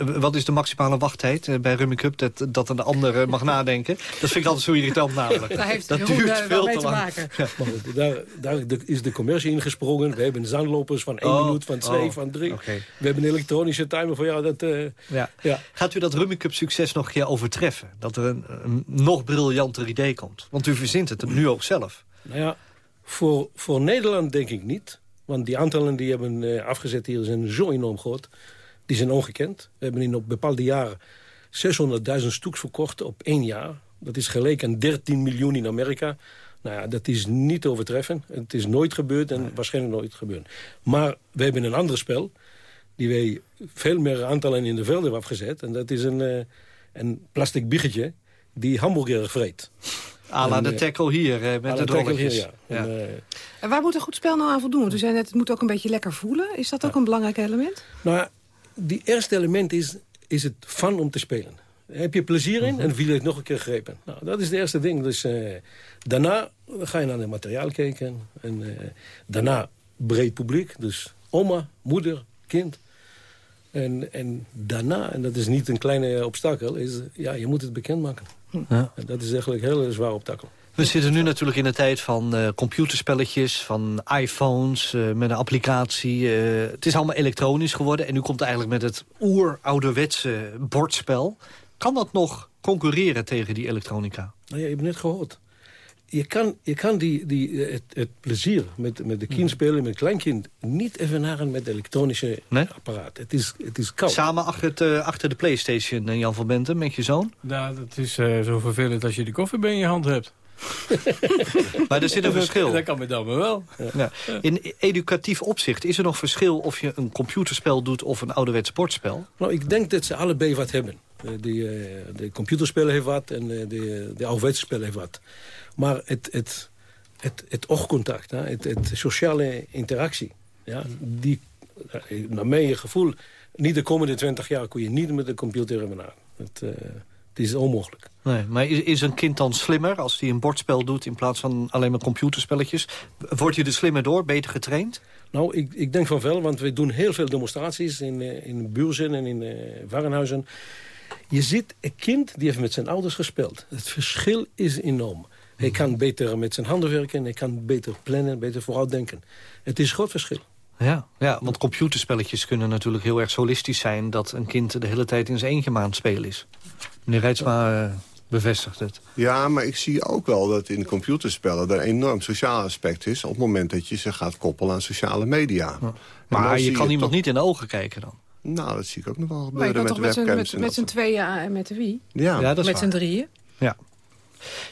Wat is de maximale wachttijd uh, bij Rummikub? Dat, dat een ander uh, mag nadenken. Dat vind ik altijd zo irritant namelijk. Daar heeft dat Jeroen, duurt uh, veel mee te te lang. maken. Ja, maar daar, daar is de commercie ingesprongen. We hebben zandlopers van één Oh, minuut, van twee, oh, van drie. okay. We hebben een elektronische timer voor ja, dat... Uh, ja. ja. Gaat u dat Rummikub succes nog een keer overtreffen? Dat er een, een nog briljanter idee komt? Want u verzint het nu ook zelf. Nou ja, voor, voor Nederland denk ik niet. Want die aantallen die hebben afgezet hier zijn zo enorm groot. Die zijn ongekend. We hebben in op bepaalde jaren 600.000 stuks verkocht op één jaar. Dat is gelijk aan 13 miljoen in Amerika. Nou ja, dat is niet te overtreffen. Het is nooit gebeurd en nee. waarschijnlijk nooit gebeuren. Maar we hebben een ander spel... die wij veel meer aantallen in de velden hebben afgezet. En dat is een, uh, een plastic biggetje die hamburger vreet. A la de tackle hier, eh, met de drolletjes. Hier, ja. ja. En, uh, en waar moet een goed spel nou aan voldoen? Want u zei net, het moet ook een beetje lekker voelen. Is dat ook ja. een belangrijk element? Nou, die eerste element is, is het fun om te spelen. Heb je plezier in en wil je het nog een keer grepen. Nou, dat is het eerste ding. Dus uh, daarna ga je naar het materiaal kijken. En uh, daarna breed publiek. Dus oma, moeder, kind. En, en daarna, en dat is niet een kleine obstakel, is ja, je moet het bekendmaken. Ja. En dat is eigenlijk een hele zware obstakel. We zitten nu natuurlijk in een tijd van uh, computerspelletjes, van iPhones, uh, met een applicatie. Uh, het is allemaal elektronisch geworden en nu komt eigenlijk met het oer-ouderwetse bordspel. Kan dat nog concurreren tegen die elektronica? Nou ja, je hebt net gehoord. je kan, je kan die, die, het, het plezier met, met de kind spelen, met kleinkind... niet evenaren met elektronische apparaat. Het is, het is koud. Samen achter, het, eh, achter de Playstation, eh, Jan van Benten, met je zoon? Nou, dat is eh, zo vervelend als je de koffiebeen in je hand hebt. *laughs* maar er zit een verschil. Dat kan me dan maar wel. Ja. In educatief opzicht, is er nog verschil of je een computerspel doet of een ouderwets sportspel? Nou, ik denk dat ze allebei wat hebben. De, de computerspel heeft wat en de, de ouderwetse spel heeft wat. Maar het, het, het, het oogcontact, hè, het, het sociale interactie... Ja, die, naar mijn gevoel, niet de komende twintig jaar... kun je niet met de computer hebben Het, uh, is onmogelijk. Nee, maar is, is een kind dan slimmer als hij een bordspel doet... in plaats van alleen maar computerspelletjes? Wordt je er slimmer door, beter getraind? Nou, ik, ik denk van wel, want we doen heel veel demonstraties... in, in buurzen en in uh, warenhuizen. Je ziet een kind die heeft met zijn ouders gespeeld. Het verschil is enorm. Hij kan beter met zijn handen werken, hij kan beter plannen, beter vooruitdenken. Het is een groot verschil. Ja, ja, want computerspelletjes kunnen natuurlijk heel erg solistisch zijn... dat een kind de hele tijd in zijn eentje maar aan het spelen is. Meneer Rijtsma uh, bevestigt het. Ja, maar ik zie ook wel dat in computerspellen... er een enorm sociaal aspect is... op het moment dat je ze gaat koppelen aan sociale media. Maar je kan iemand niet in de ogen kijken dan? Nou, dat zie ik ook nog wel gebeuren met webcams. Maar met, met z'n tweeën en met de wie? Ja, ja dat is Met z'n drieën? Ja.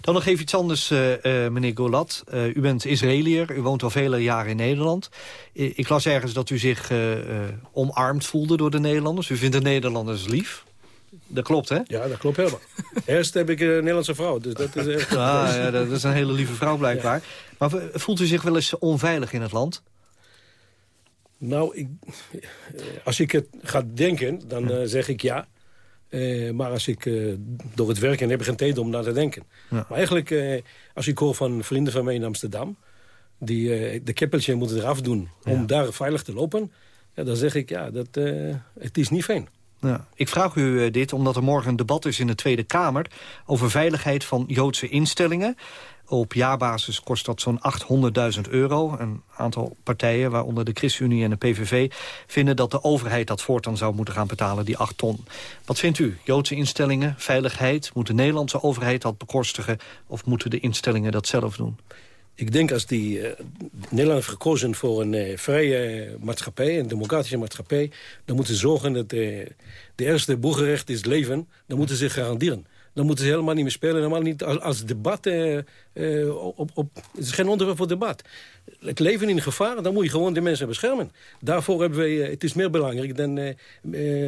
Dan nog even iets anders, uh, uh, meneer Golat. Uh, u bent Israëliër, u woont al vele jaren in Nederland. ik las ergens dat u zich omarmd voelde door de Nederlanders. U vindt de Nederlanders lief. Dat klopt, hè? Ja, dat klopt helemaal. Eerst heb ik een Nederlandse vrouw, dus dat is echt... Ah, ja, dat is een hele lieve vrouw blijkbaar. Maar voelt u zich wel eens onveilig in het land? Nou, ik, als ik het ga denken, dan zeg ik ja. Uh, maar als ik uh, door het werken heb ik geen tijd om naar te denken. Ja. Maar eigenlijk, uh, als ik hoor van vrienden van mij in Amsterdam... die de keppeltje moeten eraf doen om daar veilig te lopen... Ja, dan zeg ik, ja, dat, het is niet fijn. Ja. Ik vraag u dit omdat er morgen een debat is in de Tweede Kamer... over veiligheid van Joodse instellingen. Op jaarbasis kost dat zo'n 800.000 euro. Een aantal partijen, waaronder de ChristenUnie en de PVV... vinden dat de overheid dat voortaan zou moeten gaan betalen, die 8 ton. Wat vindt u? Joodse instellingen, veiligheid? Moet de Nederlandse overheid dat bekostigen... of moeten de instellingen dat zelf doen? Ik denk als die, uh, Nederland gekozen voor een uh, vrije maatschappij, een democratische maatschappij, dan moeten ze zorgen dat uh, de eerste boegerecht is leven, dan moeten ze garanderen dan moeten ze helemaal niet meer spelen. Helemaal niet als, debat. Eh, eh, op, op, het is geen onderwerp voor debat. Het leven in gevaar, dan moet je gewoon de mensen beschermen. Daarvoor hebben we, het is meer belangrijk dan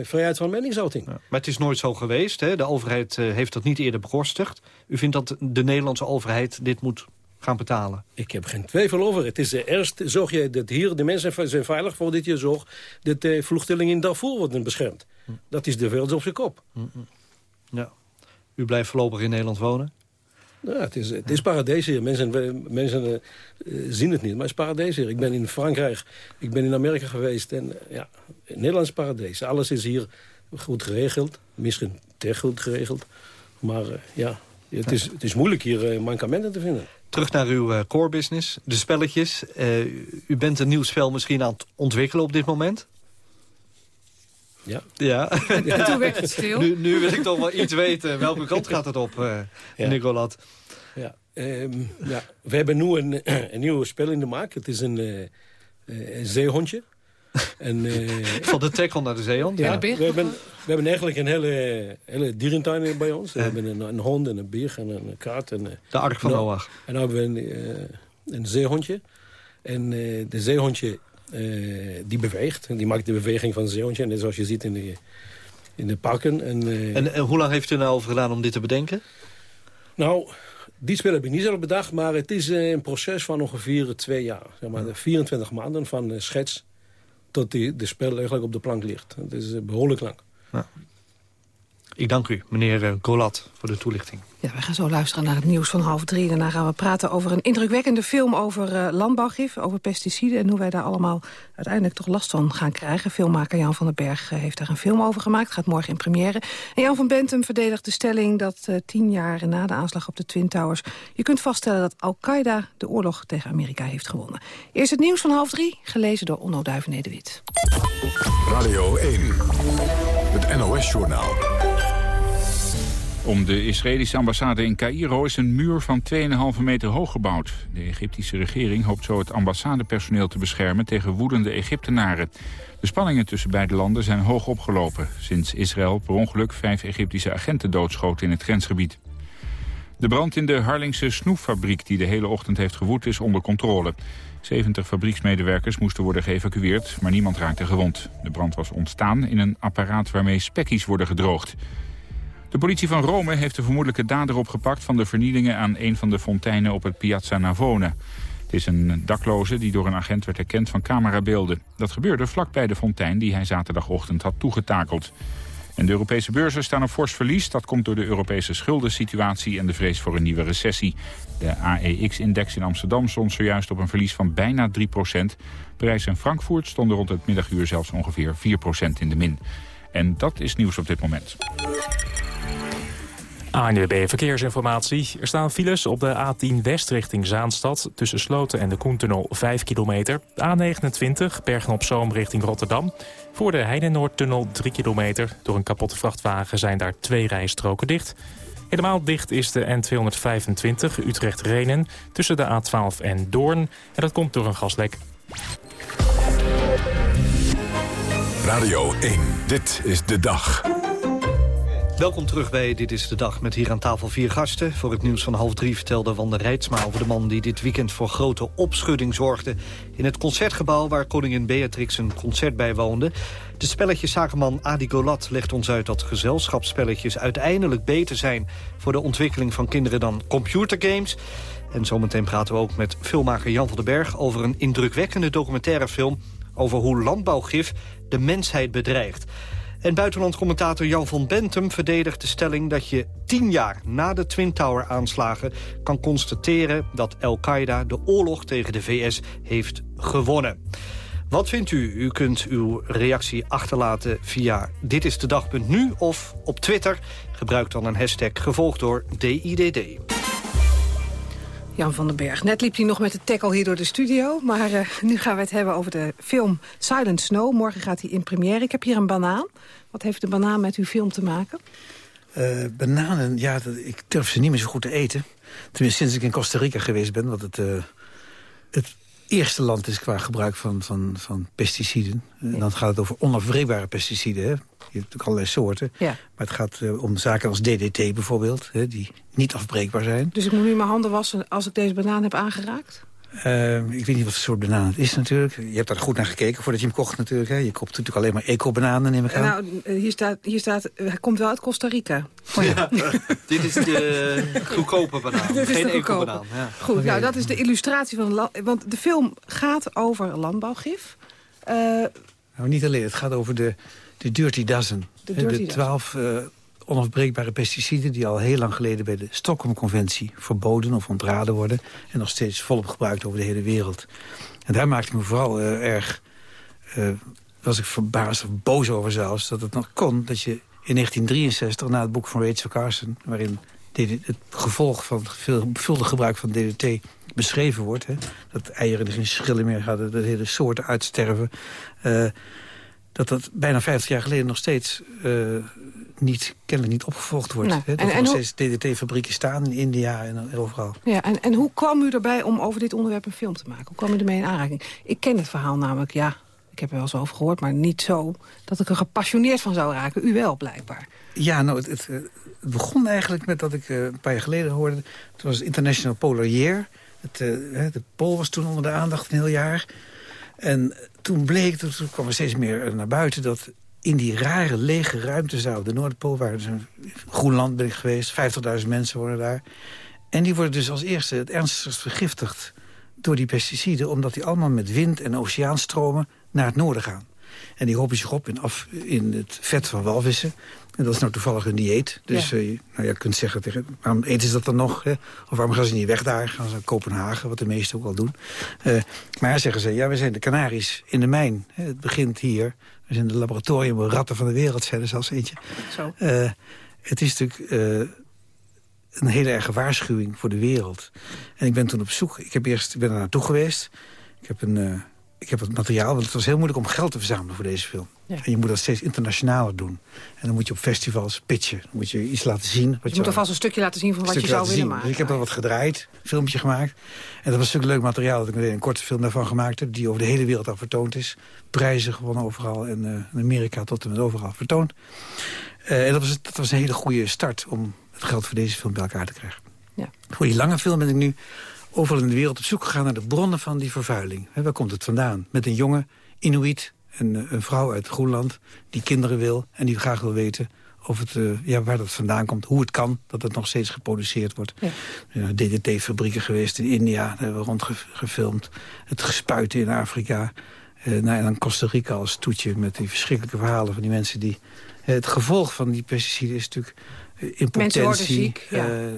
vrijheid van meningsuiting. maar het is nooit zo geweest. Hè? De overheid heeft dat niet eerder bekostigd. U vindt dat de Nederlandse overheid dit moet gaan betalen? Ik heb geen twijfel over. Het is eerst zorg je dat hier de mensen zijn veilig voordat je zorgt dat de vluchtelingen in Darfur worden beschermd. Hm. Dat is de wereld op zijn kop. Hm, hm. Ja. U blijft voorlopig in Nederland wonen? Ja, het is, het is paradijs hier. Mensen, mensen uh, zien het niet, maar het is paradijs hier. Ik ben in Frankrijk, ik ben in Amerika geweest. En uh, ja, Nederlands paradijs. Alles is hier goed geregeld. Misschien te goed geregeld. Maar uh, ja, het is, het is moeilijk hier mankementen te vinden. Terug naar uw core business, de spelletjes. u bent een nieuw spel misschien aan het ontwikkelen op dit moment? Ja. Ja. Toen werd het stil. Nu, nu wil ik toch wel iets weten. Welke kant gaat het op, uh, ja. Nicolat? Ja. Um, ja. We hebben nu een, een nieuw spel in de maak. Het is een, uh, een zeehondje. *laughs* en, uh, Van de tackle naar de zeehond? Ja, we, hebben, we hebben eigenlijk een hele, hele dierentuin bij ons. We hebben een, een, hond en een beer en een kaart. En, de ark van Noach. En dan hebben we een, een zeehondje. En de zeehondje uh, die beweegt. Die maakt de beweging van een zeehondje. Net zoals je ziet in de, in de parken. En, uh, en, en, hoe lang heeft u nou over gedaan om dit te bedenken? Nou, die spel heb ik niet zelf bedacht. Maar het is een proces van ongeveer twee jaar. Zeg maar, 24 maanden van schets tot die, de spel eigenlijk op de plank ligt. Het is behoorlijk lang. Ja. Ik dank u, meneer Golat, voor de toelichting. Ja, we gaan zo luisteren naar het nieuws van half drie. Daarna gaan we praten over een indrukwekkende film over uh, landbouwgif, over pesticiden... en hoe wij daar allemaal uiteindelijk toch last van gaan krijgen. Filmmaker Jan van den Berg uh, heeft daar een film over gemaakt. Gaat morgen in première. En Jan van Bentum verdedigt de stelling dat uh, tien jaar na de aanslag op de Twin Towers... je kunt vaststellen dat Al-Qaeda de oorlog tegen Amerika heeft gewonnen. Eerst het nieuws van half drie, gelezen door Onno Duivenede-Wit. Radio 1, het NOS-journaal. Om de Israëlische ambassade in Cairo is een muur van 2,5 meter hoog gebouwd. De Egyptische regering hoopt zo het ambassadepersoneel te beschermen tegen woedende Egyptenaren. De spanningen tussen beide landen zijn hoog opgelopen... sinds Israël per ongeluk vijf Egyptische agenten doodschoot in het grensgebied. De brand in de Harlingse snoeffabriek die de hele ochtend heeft gewoed is onder controle. 70 fabrieksmedewerkers moesten worden geëvacueerd, maar niemand raakte gewond. De brand was ontstaan in een apparaat waarmee spekkies worden gedroogd. De politie van Rome heeft de vermoedelijke dader opgepakt... van de vernielingen aan een van de fonteinen op het Piazza Navona. Het is een dakloze die door een agent werd herkend van camerabeelden. Dat gebeurde vlakbij de fontein die hij zaterdagochtend had toegetakeld. En de Europese beurzen staan op fors verlies. Dat komt door de Europese schuldensituatie en de vrees voor een nieuwe recessie. De AEX-index in Amsterdam stond zojuist op een verlies van bijna 3% Parijs en Frankfurt stonden rond het middaguur zelfs ongeveer 4% in de min. En dat is nieuws op dit moment. ANWB Verkeersinformatie. Er staan files op de A10 West richting Zaanstad... tussen Sloten en de Koentunnel 5 kilometer. A29 Bergen-op-Zoom richting Rotterdam. Voor de Heidenoordtunnel 3 kilometer. Door een kapotte vrachtwagen zijn daar twee rijstroken dicht. Helemaal dicht is de N225 Utrecht-Renen... tussen de A12 en Doorn. En dat komt door een gaslek. Radio 1, dit is de dag. Welkom terug bij Dit is de Dag met hier aan tafel vier gasten. Voor het nieuws van half drie vertelde Wanda Rijtsma over de man die dit weekend voor grote opschudding zorgde. In het concertgebouw waar koningin Beatrix een concert bijwoonde. De spelletjeszakenman Adi Golat legt ons uit dat gezelschapsspelletjes uiteindelijk beter zijn voor de ontwikkeling van kinderen dan computergames. En zometeen praten we ook met filmmaker Jan van den Berg over een indrukwekkende documentairefilm over hoe landbouwgif de mensheid bedreigt. En buitenlandcommentator Jan van Bentum verdedigt de stelling dat je tien jaar na de Twin Tower-aanslagen kan constateren dat Al-Qaeda de oorlog tegen de VS heeft gewonnen. Wat vindt u? U kunt uw reactie achterlaten via ditistedag.nu of op Twitter. Gebruik dan een hashtag gevolgd door DIDD. Jan van den Berg. Net liep hij nog met de tackle hier door de studio. Maar uh, nu gaan we het hebben over de film Silent Snow. Morgen gaat hij in première. Ik heb hier een banaan. Wat heeft de banaan met uw film te maken? Uh, bananen, ja, dat, ik durf ze niet meer zo goed te eten. Tenminste, sinds ik in Costa Rica geweest ben. Want het, uh, het eerste land is qua gebruik van, van, van pesticiden. En dan gaat het over onafbreekbare pesticiden. Hè. Je hebt natuurlijk allerlei soorten. Ja. Maar het gaat uh, om zaken als DDT bijvoorbeeld, hè, die niet afbreekbaar zijn. Dus ik moet nu mijn handen wassen als ik deze banaan heb aangeraakt? Uh, ik weet niet wat voor soort banaan het is natuurlijk. Je hebt daar goed naar gekeken voordat je hem kocht natuurlijk. Hè. Je koopt natuurlijk alleen maar eco-bananen, neem ik aan. Nou, hier staat, hier staat, hij komt wel uit Costa Rica. Oh ja, *laughs* dit is de *laughs* goedkope banaan, geen eco-banaan. Ja. Goed, okay. nou dat is de illustratie van... Want de film gaat over landbouwgif. Uh, nou, niet alleen, het gaat over de, de Dirty Dozen. De, dirty de twaalf uh, onafbreekbare pesticiden... die al heel lang geleden bij de Stockholm-conventie verboden of ontraden worden... en nog steeds volop gebruikt over de hele wereld. En daar maakte ik me vooral uh, erg... Uh, was ik verbaasd of boos over zelfs, dat het nog kon... dat je in 1963, na het boek van Rachel Carson... waarin het gevolg van het veelvuldig gebruik van DDT beschreven wordt... Hè, dat eieren geen schillen meer hadden, dat hele soorten uitsterven... Uh, dat dat bijna 50 jaar geleden nog steeds uh, niet, kennelijk niet opgevolgd wordt. Nou, hè? Dat en, er en nog hoe- steeds DDT-fabrieken staan in India en overal. Ja, en, en hoe kwam u erbij om over dit onderwerp een film te maken? Hoe kwam u ermee in aanraking? Ik ken het verhaal namelijk, ja, ik heb er wel eens over gehoord... maar niet zo dat ik er gepassioneerd van zou raken. U wel, blijkbaar. Ja, nou, het, het, eh, het begon eigenlijk met dat ik eh, een paar jaar geleden hoorde... het was het International Polar Year. Het, eh, de pool was toen onder de aandacht een heel jaar. En toen bleek, toen kwam er steeds meer naar buiten... dat in die rare lege ruimtezaal op de Noordpool... waar dus Groenland ben ik geweest, 50.000 mensen wonen daar... en die worden dus als eerste het ernstigst vergiftigd door die pesticiden... omdat die allemaal met wind en oceaanstromen naar het noorden gaan. En die hopen zich op in, in het vet van walvissen. En dat is nou toevallig een dieet. Dus Ja. eh, nou, je kunt zeggen, tegen, waarom eten ze dat dan nog? Hè? Of waarom gaan ze niet weg daar? Gaan ze naar Kopenhagen, wat de meesten ook al doen. Eh, maar zeggen ze, ja, we zijn de Canaries in de mijn. Hè? Het begint hier. We zijn de laboratorium waar ratten van de wereld zijn er zelfs eentje. Zo. Eh, het is natuurlijk een hele erge waarschuwing voor de wereld. En ik ben toen op zoek. Ik heb eerst, ik ben er naartoe geweest. Ik heb een, ik heb het materiaal, want het was heel moeilijk om geld te verzamelen voor deze film. Ja. En je moet dat steeds internationaler doen. En dan moet je op festivals pitchen. Dan moet je iets laten zien. Wat Je moet alvast een stukje laten zien van wat je zou willen zien. maken. Dus ik heb al wat gedraaid, een filmpje gemaakt. En dat was natuurlijk leuk materiaal dat ik meteen een korte film daarvan gemaakt heb... die over de hele wereld al vertoond is. Prijzen gewonnen overal en eh, in Amerika tot en met overal vertoond. Eh, en dat was, dat was een hele goede start om het geld voor deze film bij elkaar te krijgen. Ja. Voor die lange film ben ik nu overal in de wereld op zoek gegaan... naar de bronnen van die vervuiling. Waar komt het vandaan? Met een jonge Inuit, een, eh, een vrouw uit Groenland... die kinderen wil en die graag wil weten of het, eh, ja, waar dat vandaan komt. Hoe het kan dat het nog steeds geproduceerd wordt. Ja. DDT-fabrieken geweest in India, daar hebben we rondgefilmd. Het gespuiten in Afrika. Eh, nou, en dan Costa Rica als toetje met die verschrikkelijke verhalen van die mensen die... het gevolg van die pesticiden is natuurlijk impotentie, worden ziek, ja. eh, eh,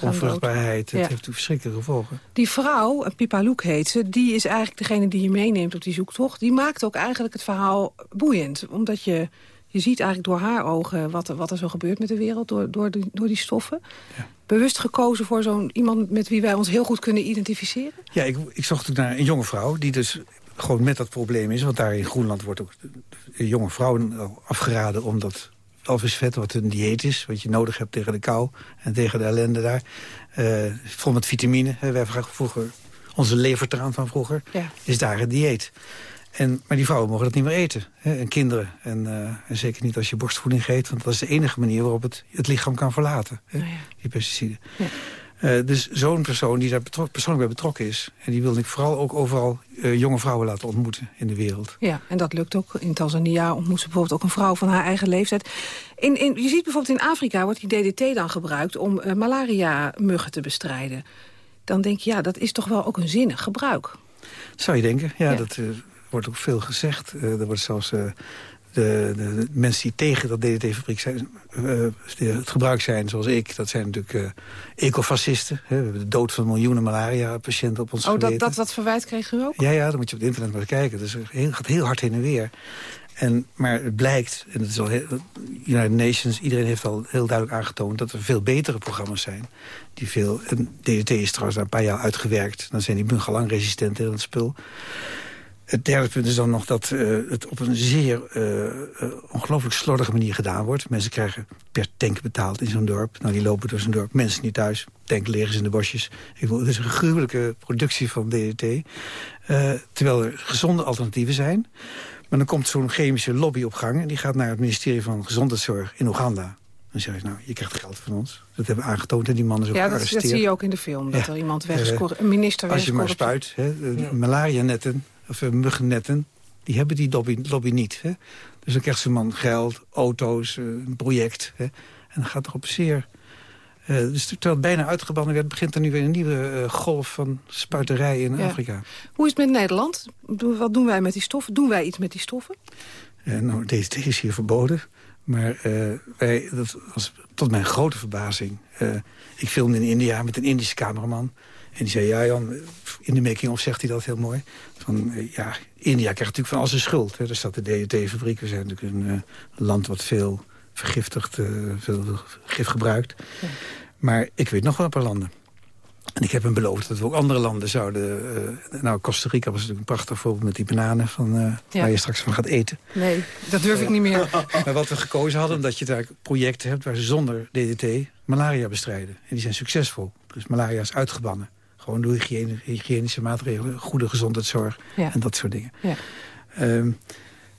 onvruchtbaarheid. Het Ja. heeft verschrikkelijke gevolgen. Die vrouw, eh, Pipa Loek heet ze, die is eigenlijk degene die je meeneemt op die zoektocht. Die maakt ook eigenlijk het verhaal boeiend. Omdat je, je ziet eigenlijk door haar ogen wat, er- wat er zo gebeurt met de wereld door, door, die, door die stoffen. Bewust gekozen voor zo'n iemand met wie wij ons heel goed kunnen identificeren. Ja, ik, ik zocht naar een jonge vrouw die dus gewoon met dat probleem is. Want daar in Groenland wordt ook de jonge vrouwen afgeraden om dat walvisvet, wat een dieet is, wat je nodig hebt tegen de kou en tegen de ellende daar. eh vol met vitamine. Hè, wij vragen vroeger, onze levertraan van vroeger, Ja. is daar een dieet. En, maar die vrouwen mogen dat niet meer eten. Hè, en kinderen. En, eh, en zeker niet als je borstvoeding geeft. Want dat is de enige manier waarop het het lichaam kan verlaten. Hè, Die pesticiden. Eh, dus zo'n persoon die daar betrok- persoonlijk bij betrokken is... en die wilde ik vooral ook overal eh, jonge vrouwen laten ontmoeten in de wereld. Ja, en dat lukt ook. In Tanzania ontmoet ze bijvoorbeeld ook een vrouw van haar eigen leeftijd. In, in, je ziet bijvoorbeeld in Afrika wordt die DDT dan gebruikt... om eh, malaria-muggen te bestrijden. Dan denk je, ja, dat is toch wel ook een zinnig gebruik. Zou je denken. Ja, Ja. dat wordt ook veel gezegd. Er wordt zelfs... de, de, de mensen die tegen dat DDT-fabriek zijn, eh, het gebruik zijn, zoals ik... dat zijn natuurlijk eh, ecofascisten. Hè. We hebben de dood van miljoenen malaria-patiënten op ons Oh, dat, geweten. dat, dat verwijt kreeg u ook? Ja, ja, dan moet je op het internet maar kijken. Dus het gaat heel hard heen en weer. En, maar het blijkt, en het is al heel, United Nations, iedereen heeft al heel duidelijk aangetoond... dat er veel betere programma's zijn. Die veel, en DDT is trouwens na een paar jaar uitgewerkt. Dan zijn die muggen lang resistent tegen het spul. Het derde punt is dan nog dat eh, het op een zeer eh, eh, ongelooflijk slordige manier gedaan wordt. Mensen krijgen per tank betaald in zo'n dorp. Nou, die lopen door zo'n dorp. Mensen niet thuis. Tank liggen ze in de bosjes. Ik bedoel, het is een gruwelijke productie van DDT. Eh, terwijl er gezonde alternatieven zijn. Maar dan komt zo'n chemische lobby op gang... en die gaat naar het ministerie van Gezondheidszorg in Oeganda. Dan zeg je, nou, je krijgt geld van ons. Dat hebben we aangetoond en die man is ook Ja, dat, gearresteerd. dat zie je ook in de film. Dat Ja. er iemand weg is, een minister Als je maar wegscoort. spuit, hè, malaria-netten, of uh, muggennetten... die hebben die lobby, lobby niet. Hè. Dus dan krijgt zo'n man geld, auto's, eh, een project. Hè, en dan gaat er op zeer... eh, dus terwijl het bijna uitgebannen werd... begint er nu weer een nieuwe eh, golf van spuiterij in Ja. Afrika. Hoe is het met Nederland? Wat doen wij met die stoffen? Doen wij iets met die stoffen? Eh, nou, DDT is hier verboden. Maar eh, wij, dat was tot mijn grote verbazing. eh, ik filmde in India met een Indische cameraman. En die zei, ja Jan, in de making-of zegt hij dat heel mooi. Van, eh, ja, India krijgt natuurlijk van al zijn schuld. Hè. Daar staat de DDT-fabriek. We zijn natuurlijk een eh, land wat veel vergiftigt, eh, veel gif gebruikt. Maar ik weet nog wel een paar landen. En ik heb hem beloofd dat we ook andere landen zouden... nou, Costa Rica was natuurlijk een prachtig voorbeeld met die bananen... Van, Ja. waar je straks van gaat eten. Nee, dat durf ik niet meer. *laughs* Maar wat we gekozen hadden, omdat je daar projecten hebt... waar ze zonder DDT malaria bestrijden. En die zijn succesvol. Dus malaria is uitgebannen. Gewoon door hygiëne, hygiënische maatregelen, goede gezondheidszorg Ja. en dat soort dingen. Ja. Ehm,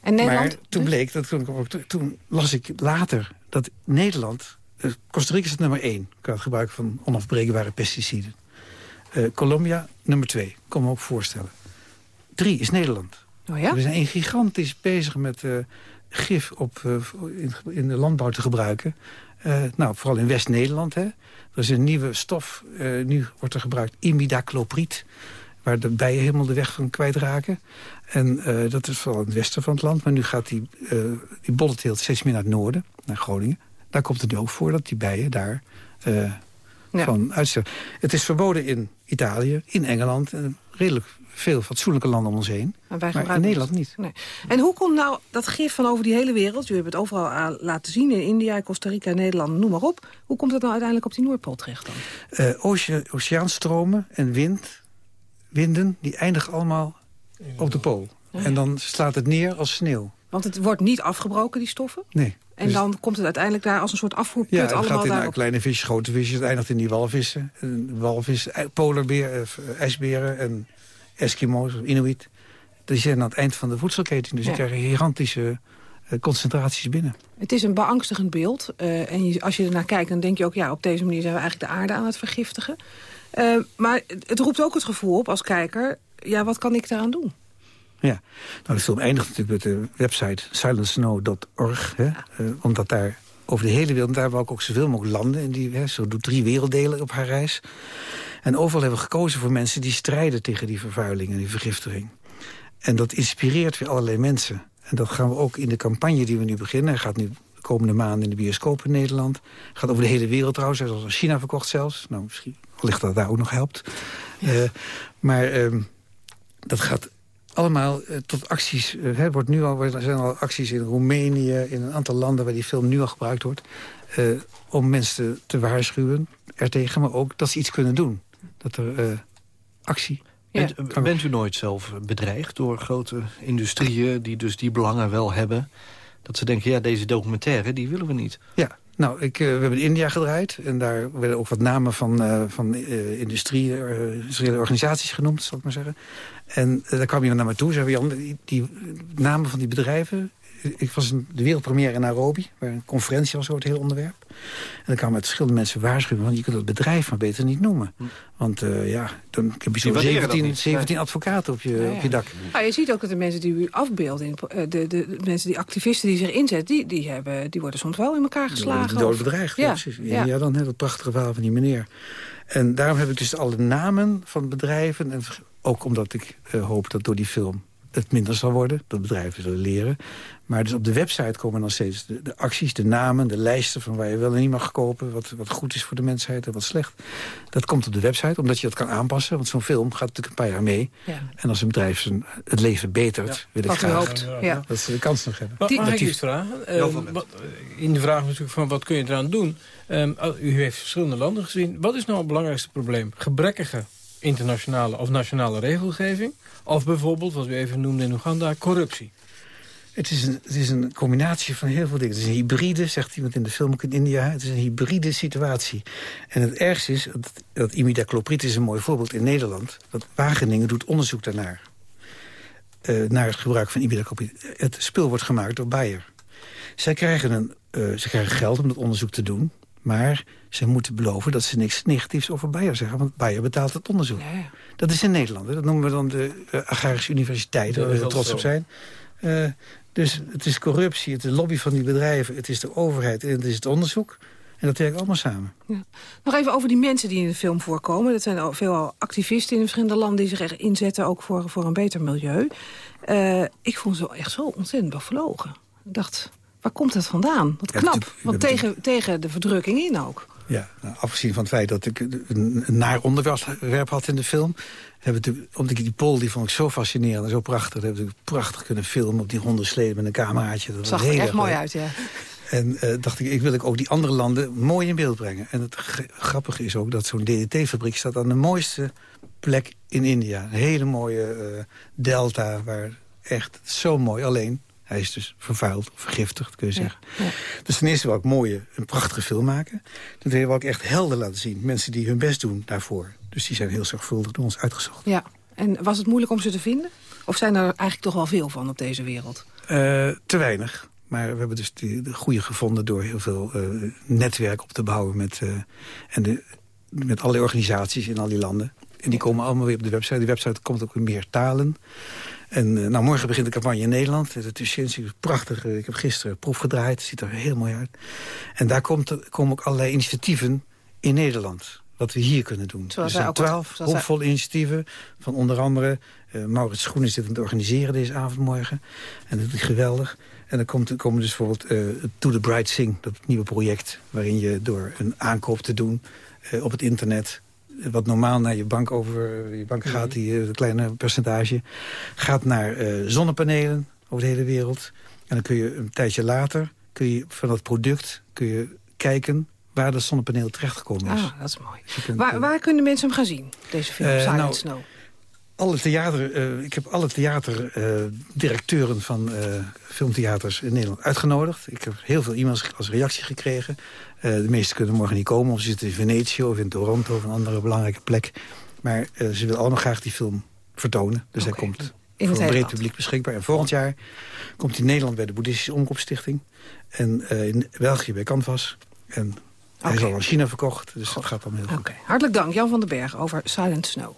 En Nederland? Maar toen bleek, dat, toen, toen las ik later dat Nederland... eh, Costa Rica is het nummer één qua het gebruik van onafbreekbare pesticiden. Eh, Colombia nummer twee, kan me ook voorstellen. Drie is Nederland. Oh ja? We zijn gigantisch bezig met eh, gif op, in, in de landbouw te gebruiken. Eh, nou, vooral in West-Nederland. Er is een nieuwe stof, eh, nu wordt er gebruikt imidacloprid... waar de bijen helemaal de weg van kwijtraken. En eh, dat is vooral in het westen van het land. Maar nu gaat die, die bollenteelt steeds meer naar het noorden, naar Groningen. Daar komt het nu ook voor dat die bijen daar eh, van. Het is verboden in Italië, in Engeland... en redelijk veel fatsoenlijke landen om ons heen. Maar, wij Maar in Nederland niet. Nee. En hoe komt nou dat gif van over die hele wereld... jullie hebben het overal aan laten zien, in India, Costa Rica, Nederland, noem maar op... hoe komt het nou uiteindelijk op die Noordpool terecht dan? Eh, oce- oceaanstromen en wind, winden, die eindigen allemaal op de pool. En dan slaat het neer als sneeuw. Want het wordt niet afgebroken, die stoffen? Nee. En Dus- dan komt het uiteindelijk daar als een soort afvoerput Ja, het allemaal gaat in daarop. kleine visjes, grote visjes. Het eindigt in die walvissen. Walvis, eh, polarbeer, eh, ijsberen en Eskimo's of Inuit. Die zijn aan het eind van de voedselketen. Dus Ja. die krijgen gigantische eh, concentraties binnen. Het is een beangstigend beeld. eh, en je- als je ernaar kijkt, dan denk je ook... ja, op deze manier zijn we eigenlijk de aarde aan het vergiftigen. Eh, maar het roept ook het gevoel op als kijker... ja, wat kan ik daaraan doen? Ja, nou, de film eindigt natuurlijk met de website eh, omdat daar over de hele wereld, daar wou ik ook zoveel mogelijk landen. En die, hè, zo doet drie werelddelen op haar reis. En overal hebben we gekozen voor mensen die strijden tegen die vervuiling en die vergiftiging. En dat inspireert weer allerlei mensen. En dat gaan we ook in de campagne die we nu beginnen. Hij gaat nu de komende maanden in de bioscoop in Nederland. Gaat over de hele wereld trouwens. Hij is al in China verkocht zelfs. Nou, misschien wellicht dat daar ook nog helpt. Eh, maar ehm, dat gaat allemaal eh, tot acties. hè, wordt nu al, er zijn al acties in Roemenië, in een aantal landen waar die film nu al gebruikt wordt. om mensen te, te waarschuwen ertegen, maar ook dat ze iets kunnen doen. Dat er eh, actie. Bent, bent u nooit zelf bedreigd door grote industrieën... die dus die belangen wel hebben? Dat ze denken, ja, deze documentaire, die willen we niet. Ja, nou, ik, eh, we hebben in India gedraaid. En daar werden ook wat namen van, eh, van eh, industrie, industriële organisaties genoemd, zal ik maar zeggen. En daar kwam iemand naar me toe, zei Jan, die, die namen van die bedrijven... Ik was in de wereldpremière in Nairobi, waar een conferentie was over het hele onderwerp. En dan kwamen met verschillende mensen waarschuwen... want je kunt het bedrijf maar beter niet noemen. Want eh, ja, dan heb je Die zo waarderen dat 17, niet. 17 advocaten op je, Ja, ja. op je dak. Nou, je ziet ook dat de mensen die u afbeelden... eh, de, de, de mensen, die activisten die zich inzetten... die, die, hebben, die worden soms wel in elkaar geslagen. Dood bedreigd, Ja, ja, precies. ja. Ja, dan hè, dat prachtige verhaal van die meneer. En daarom heb ik dus alle namen van bedrijven... en ook omdat ik eh, hoop dat door die film het minder zal worden. Dat bedrijven zullen leren. Maar dus op de website komen dan steeds de, de acties, de namen, de lijsten... van waar je wel en niet mag kopen, wat, wat goed is voor de mensheid en wat slecht. Dat komt op de website, omdat je dat kan aanpassen. Want zo'n film gaat natuurlijk een paar jaar mee. Ja. En als een bedrijf zijn, het leven betert, wil ik graag hoopt, ja. dat ze de kans nog hebben. Mag, mag ik die- iets vragen? Eh, Heel veel mensen. wat, eh, in de vraag natuurlijk van wat kun je eraan doen? Ehm, u heeft verschillende landen gezien. Wat is nou het belangrijkste probleem? Gebrekkige internationale of nationale regelgeving? Of bijvoorbeeld, wat u even noemde in Oeganda, corruptie? Het is, een, het is een combinatie van heel veel dingen. Het is een hybride, zegt iemand in de film ook in India. Het is een hybride situatie. En het ergste is, dat, dat imidacloprid is een mooi voorbeeld in Nederland. Dat Wageningen doet onderzoek daarnaar. Eh, naar het gebruik van imidacloprid. Het spul wordt gemaakt door Bayer. Zij krijgen, een, eh, ze krijgen geld om dat onderzoek te doen. Maar ze moeten beloven dat ze niks negatiefs over Bayer zeggen. Want Bayer betaalt het onderzoek. Dat is in Nederland. Hè. Dat noemen we dan de uh, Agrarische Universiteit. Ja, Waar we trots op zijn. Eh, dus het is corruptie, het is de lobby van die bedrijven... het is de overheid en het is het onderzoek. En dat werkt allemaal samen. Nog even over die mensen die in de film voorkomen. Dat zijn al veel activisten in verschillende landen die zich echt inzetten... ook voor, voor een beter milieu. Eh, ik vond ze echt zo ontzettend bevlogen. Ik dacht, waar komt dat vandaan? Wat knap. Want tegen, tegen de verdrukking in ook. Ja, nou, afgezien van het feit dat ik een, naar onderwerp had in de film... Hebben natuurlijk, omdat ik die pol die vond ik zo fascinerend en zo prachtig... hebben we prachtig kunnen filmen op die honderdsleden met een cameraatje. Dat Zag er echt mooi uit, ja. En eh, dacht ik, ik wil ik ook die andere landen mooi in beeld brengen. En het grappige is ook dat zo'n DDT-fabriek staat aan de mooiste plek in India. Een hele mooie eh, delta, waar echt zo mooi. Alleen, hij is dus vervuild, vergiftigd, kun je zeggen. Dus ten eerste wil ik mooie, een prachtige film maken. Ten tweede wil ik echt helder laten zien. Mensen die hun best doen daarvoor. Dus die zijn heel zorgvuldig door ons uitgezocht. Ja. En was het moeilijk om ze te vinden? Of zijn er eigenlijk toch wel veel van op deze wereld? Eh, te weinig. Maar we hebben dus de goede gevonden door heel veel eh, netwerk op te bouwen... Met, eh, en de, met allerlei organisaties in al die landen. En die komen allemaal weer op de website. Die website komt ook in meer talen. En eh, nou, morgen begint de campagne in Nederland. Het is sinds prachtig. eh, Ik heb gisteren proef gedraaid. Het ziet er heel mooi uit. En daar komt, er- komen ook allerlei initiatieven in Nederland. Wat we hier kunnen doen. Zoals er zijn twaalf hoopvolle initiatieven. Van onder andere eh Maurits Schoen is dit aan het organiseren deze avond morgen. En dat is geweldig. En dan komt, komen dus bijvoorbeeld eh To the Bright Sing. Dat nieuwe project waarin je door een aankoop te doen eh, op het internet eh, wat normaal naar je bank over je bank gaat, die eh, kleine percentage, gaat naar eh, zonnepanelen over de hele wereld. En dan kun je een tijdje later kun je van dat product kun je kijken waar dat zonnepaneel terechtgekomen is. Ah, dat is mooi. Dus kunt, Waar, eh, waar kunnen mensen hem gaan zien, deze film, Eh, Silent nou, Snow? Alle theater, eh, ik heb alle theaterdirecteuren van uh, filmtheaters in Nederland uitgenodigd. Ik heb heel veel e-mails als reactie gekregen. de meeste kunnen morgen niet komen, of ze zitten in Venetië of in Toronto of een andere belangrijke plek. Maar ze willen allemaal graag die film vertonen. Dus hij komt in voor een breed publiek beschikbaar. En volgend jaar komt hij in Nederland bij de Boeddhistische Omroepstichting. En in België bij Canvas. En hij is al in China verkocht, dus dat gaat dan heel goed. Hartelijk dank, Jan van den Berg, over Silent Snow.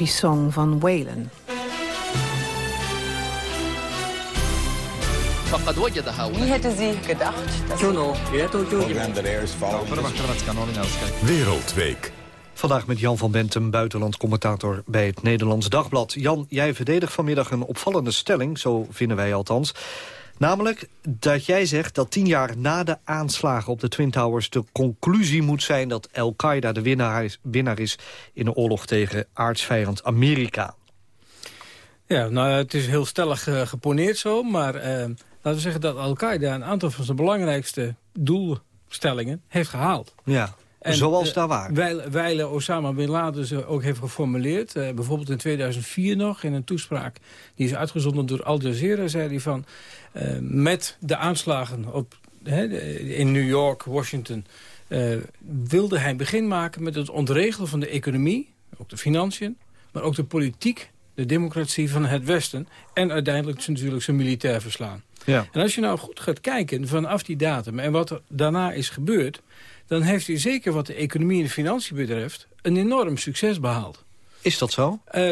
Happy Song van Waylon. Wie gedacht? Wereldweek. Vandaag met Jan van Bentem, buitenlandcommentator bij het Nederlands Dagblad. Jan, jij verdedigt vanmiddag een opvallende stelling, zo vinden wij althans. Namelijk dat jij zegt dat tien jaar na de aanslagen op de Twin Towers... de conclusie moet zijn dat Al-Qaeda de winnaar is, winnaar is... in de oorlog tegen aardsvijand Amerika. Ja, nou, het is heel stellig uh, geponeerd zo, maar uh, laten we zeggen dat Al-Qaeda een aantal van zijn belangrijkste doelstellingen heeft gehaald. Ja, en, zoals uh, daar waren. Wijle, wijle Osama Bin Laden ze ook heeft geformuleerd, bijvoorbeeld in 2004 nog, in een toespraak die is uitgezonden door Al Jazeera, zei hij van, met de aanslagen op, he, in New York, Washington, wilde hij begin maken met het ontregelen van de economie, ook de financiën, maar ook de politiek de democratie van het Westen... en uiteindelijk natuurlijk zijn militair verslaan. Ja. En als je nou goed gaat kijken vanaf die datum... en wat er daarna is gebeurd... dan heeft hij zeker wat de economie en de financiën betreft... een enorm succes behaald. Is dat zo? Uh,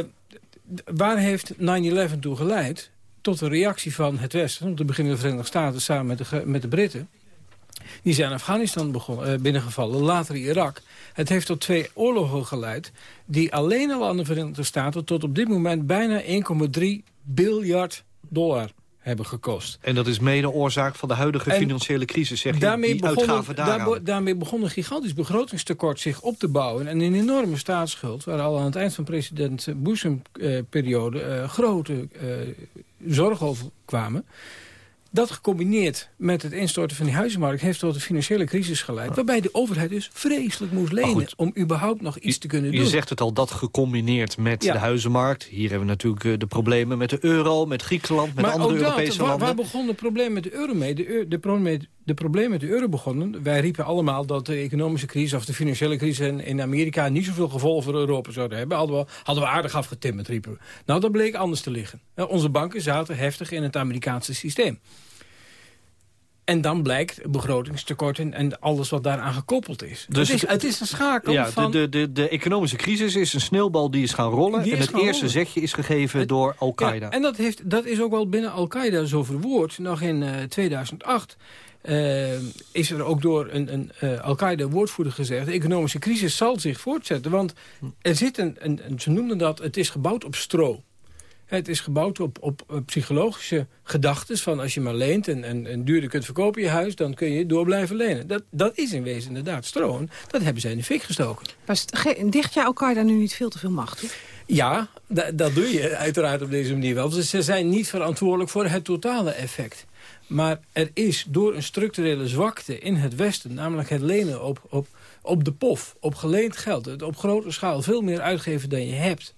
waar heeft 9-11 toe geleid? Tot de reactie van het Westen. Om te beginnen de Verenigde Staten samen met de, met de Britten. Die zijn Afghanistan begonnen, uh, binnengevallen, later Irak. Het heeft tot twee oorlogen geleid... die alleen al aan de Verenigde Staten... tot op dit moment bijna 1,3 biljard dollar hebben gekost. En dat is mede oorzaak van de huidige en financiële crisis, zeg je, daarmee die uitgaven daaraan. Daar, daarmee begon een gigantisch begrotingstekort zich op te bouwen... en een enorme staatsschuld, waar al aan het eind van president Bush-periode... Uh, grote uh, zorgen over kwamen. Dat gecombineerd met het instorten van die huizenmarkt... heeft tot een financiële crisis geleid... waarbij de overheid dus vreselijk moest lenen... om überhaupt nog iets te kunnen doen. Je zegt het al, dat gecombineerd met Ja. de huizenmarkt. Hier hebben we natuurlijk eh, de problemen met de euro, met Griekenland... met maar andere dat, Europese waar, landen. waar begon het probleem met de euro mee? De, de, probleem, de problemen met de euro begonnen. Wij riepen allemaal dat de economische crisis of de financiële crisis in, in Amerika niet zoveel gevolgen voor Europa zouden hebben. Hadden we, hadden we aardig afgetimmerd, riepen we. Nou, dat bleek anders te liggen. Eh, Onze banken zaten heftig in het Amerikaanse systeem. En dan blijkt begrotingstekorten en alles wat daaraan gekoppeld is. Dus het, is, het is een schakel ja, van... de, de, de, economische crisis is een sneeuwbal die is gaan rollen. Die en het eerste rollen. zegje is gegeven door Al-Qaeda. Ja, en dat, heeft, dat is ook wel binnen Al-Qaeda zo verwoord. Nog in eh, 2008 eh, is er ook door een, een eh, Al-Qaeda-woordvoerder gezegd... de economische crisis zal zich voortzetten. Want er zit een, een, ze noemden dat, het is gebouwd op stro. Het is gebouwd op, op, eh, psychologische gedachten van als je maar leent en, en, en duurder kunt verkopen je huis... dan kun je door blijven lenen. Dat, dat is in wezen inderdaad stro. Dat hebben zij in de fik gestoken. Maar dicht je Al-Qaeda nu niet veel te veel macht toe? Ja, da- dat doe je uiteraard op deze manier wel. Ze zijn niet verantwoordelijk voor het totale effect. Maar er is door een structurele zwakte in het Westen... namelijk het lenen op, op, op de pof, op geleend geld... het op grote schaal veel meer uitgeven dan je hebt...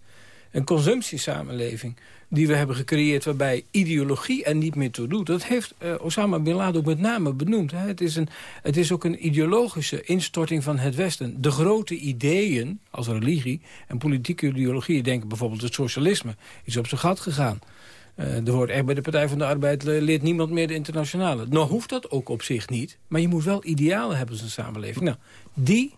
een consumptiesamenleving die we hebben gecreëerd... waarbij ideologie er niet meer toe doet. Dat heeft eh, Osama Bin Laden ook met name benoemd. Hè. Het, is een, het is ook een ideologische instorting van het Westen. De grote ideeën, als religie en politieke ideologieën... denken bijvoorbeeld het socialisme, is op zijn gat gegaan. Eh, er wordt echt bij de Partij van de Arbeid le- leert niemand meer de internationale. Nou hoeft dat ook op zich niet. Maar je moet wel idealen hebben als een samenleving. Nou, die,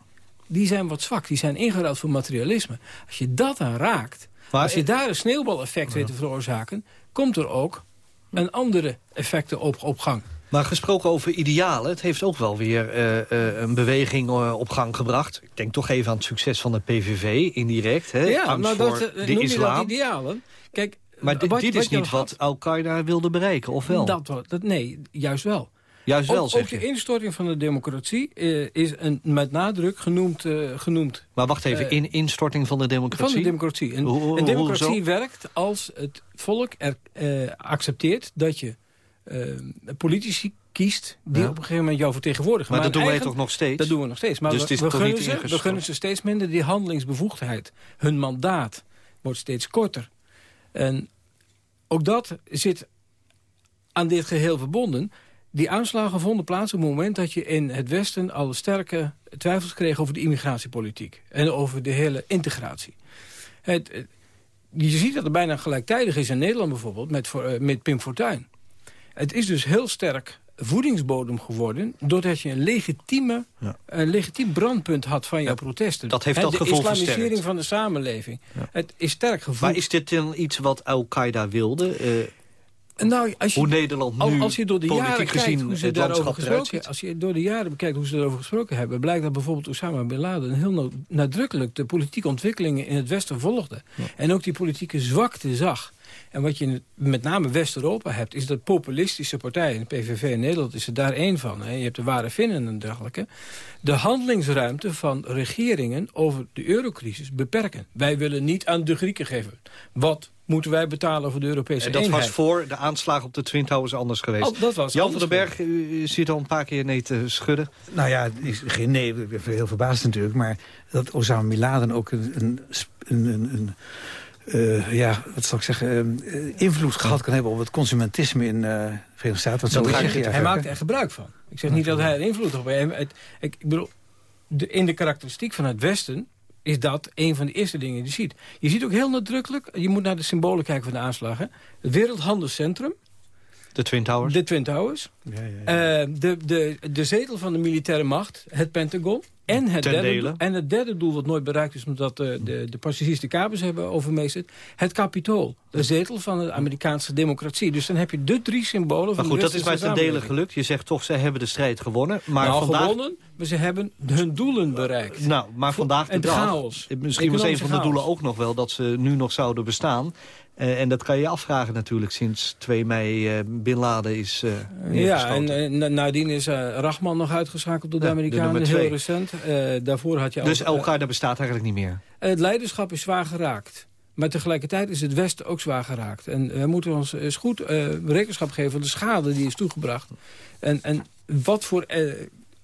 die zijn wat zwak. Die zijn ingeruild voor materialisme. Als je dat aan raakt... Maar als je daar een sneeuwbaleffect weet te veroorzaken... komt er ook een andere effecten op, op gang. Maar gesproken over idealen, het heeft ook wel weer eh, eh, een beweging eh, op gang gebracht. Ik denk toch even aan het succes van de PVV, indirect. Hè? ja, Angst maar dat, voor eh, de noem je islam. dat idealen? Kijk, Maar dit- is niet wat Al-Qaeda wilde bereiken, of wel? Dat, dat, nee, juist wel. Juist wel, ook, zeg ook je. de instorting van de democratie eh, is een, met nadruk genoemd. eh, genoemd Maar wacht even, eh, in instorting van de democratie? Van de democratie. Een, een democratie werkt als het volk er, accepteert dat je politici kiest die Ja. op een gegeven moment jou vertegenwoordigen. Maar dat een doen wij eigen- toch nog steeds? Dat doen we nog steeds. Maar Dus we, het is we gunnen ze, we gunnen ze steeds minder die handelingsbevoegdheid. Hun mandaat wordt steeds korter. En ook dat zit aan dit geheel verbonden. Die aanslagen vonden plaats op het moment dat je in het Westen... al sterke twijfels kreeg over de immigratiepolitiek. En over de hele integratie. Het, het- je ziet dat het bijna gelijktijdig is in Nederland bijvoorbeeld... met, eh, met Pim Fortuyn. Het is dus heel sterk voedingsbodem geworden... doordat je een legitieme, een legitiem brandpunt had van jouw protesten. dat heeft dat de gevoel islamisering versterkt. van de samenleving. Het is sterk gevoeld. Maar is dit dan iets wat Al-Qaeda wilde? Eh, Nou, als je, hoe Nederland nu als, je door de politiek jaren kijkt hoe ze daarover gesproken, als je door de jaren bekijkt hoe ze erover gesproken hebben, blijkt dat bijvoorbeeld Osama bin Laden heel nadrukkelijk de politieke ontwikkelingen in het Westen volgde en ook die politieke zwakte zag. En wat je in met name West-Europa hebt, is dat populistische partijen, de PVV in Nederland is er daar één van. Hè. Je hebt de ware Finnen en dergelijke. De handelingsruimte van regeringen over de eurocrisis beperken. Wij willen niet aan de Grieken geven. Wat moeten wij betalen voor de Europese En dat eenheid? was voor de aanslag op de Twin Towers anders geweest. Oh, dat was Jan van den Berg, u, u zit al een paar keer nee te schudden. Nou ja, is geen nee, ik ben heel verbaasd natuurlijk. Maar dat Osama Bin Laden ook een, een, een, een, eh, ja, wat zal ik zeggen, eh, invloed gehad kan hebben op het consumentisme in eh, de Verenigde Staten. Want Dat zo ja. Hij maakt er gebruik van. Ik zeg niet dat hij er invloed op heeft. Het- Ik, ik bedoel, de, in de karakteristiek van het Westen is dat een van de eerste dingen die je ziet. Je ziet ook heel nadrukkelijk, je moet naar de symbolen kijken van de aanslagen. Het Wereldhandelscentrum, De Twin Towers. de Twin Towers, eh, de, de, de zetel van de militaire macht, het Pentagon. En het, Ten derde, doel- en het derde doel wat nooit bereikt is... omdat de, de, de passagiers de kabels hebben overmeesterd... het kapitool, de zetel van de Amerikaanse democratie. Dus dan heb je de drie symbolen van Maar de goed, dat is maar ten dele gelukt. Je zegt toch, zij hebben de strijd gewonnen. Maar nou, vandaag, gewonnen, maar ze hebben hun doelen bereikt. Nou, maar vandaag de dag, chaos. Misschien was een van de doelen ook nog wel dat ze nu nog zouden bestaan. Eh, en dat kan je afvragen natuurlijk sinds 2 mei eh, Bin Laden is eh Ja, en na- nadien is Rahman nog uitgeschakeld door de Ja, Amerikanen, heel recent. Daarvoor had je dus al, Al-Qaeda bestaat eigenlijk niet meer. het leiderschap is zwaar geraakt. Maar tegelijkertijd is het Westen ook zwaar geraakt. En we moeten ons eens goed uh, rekenschap geven van de schade die is toegebracht. En, en wat voor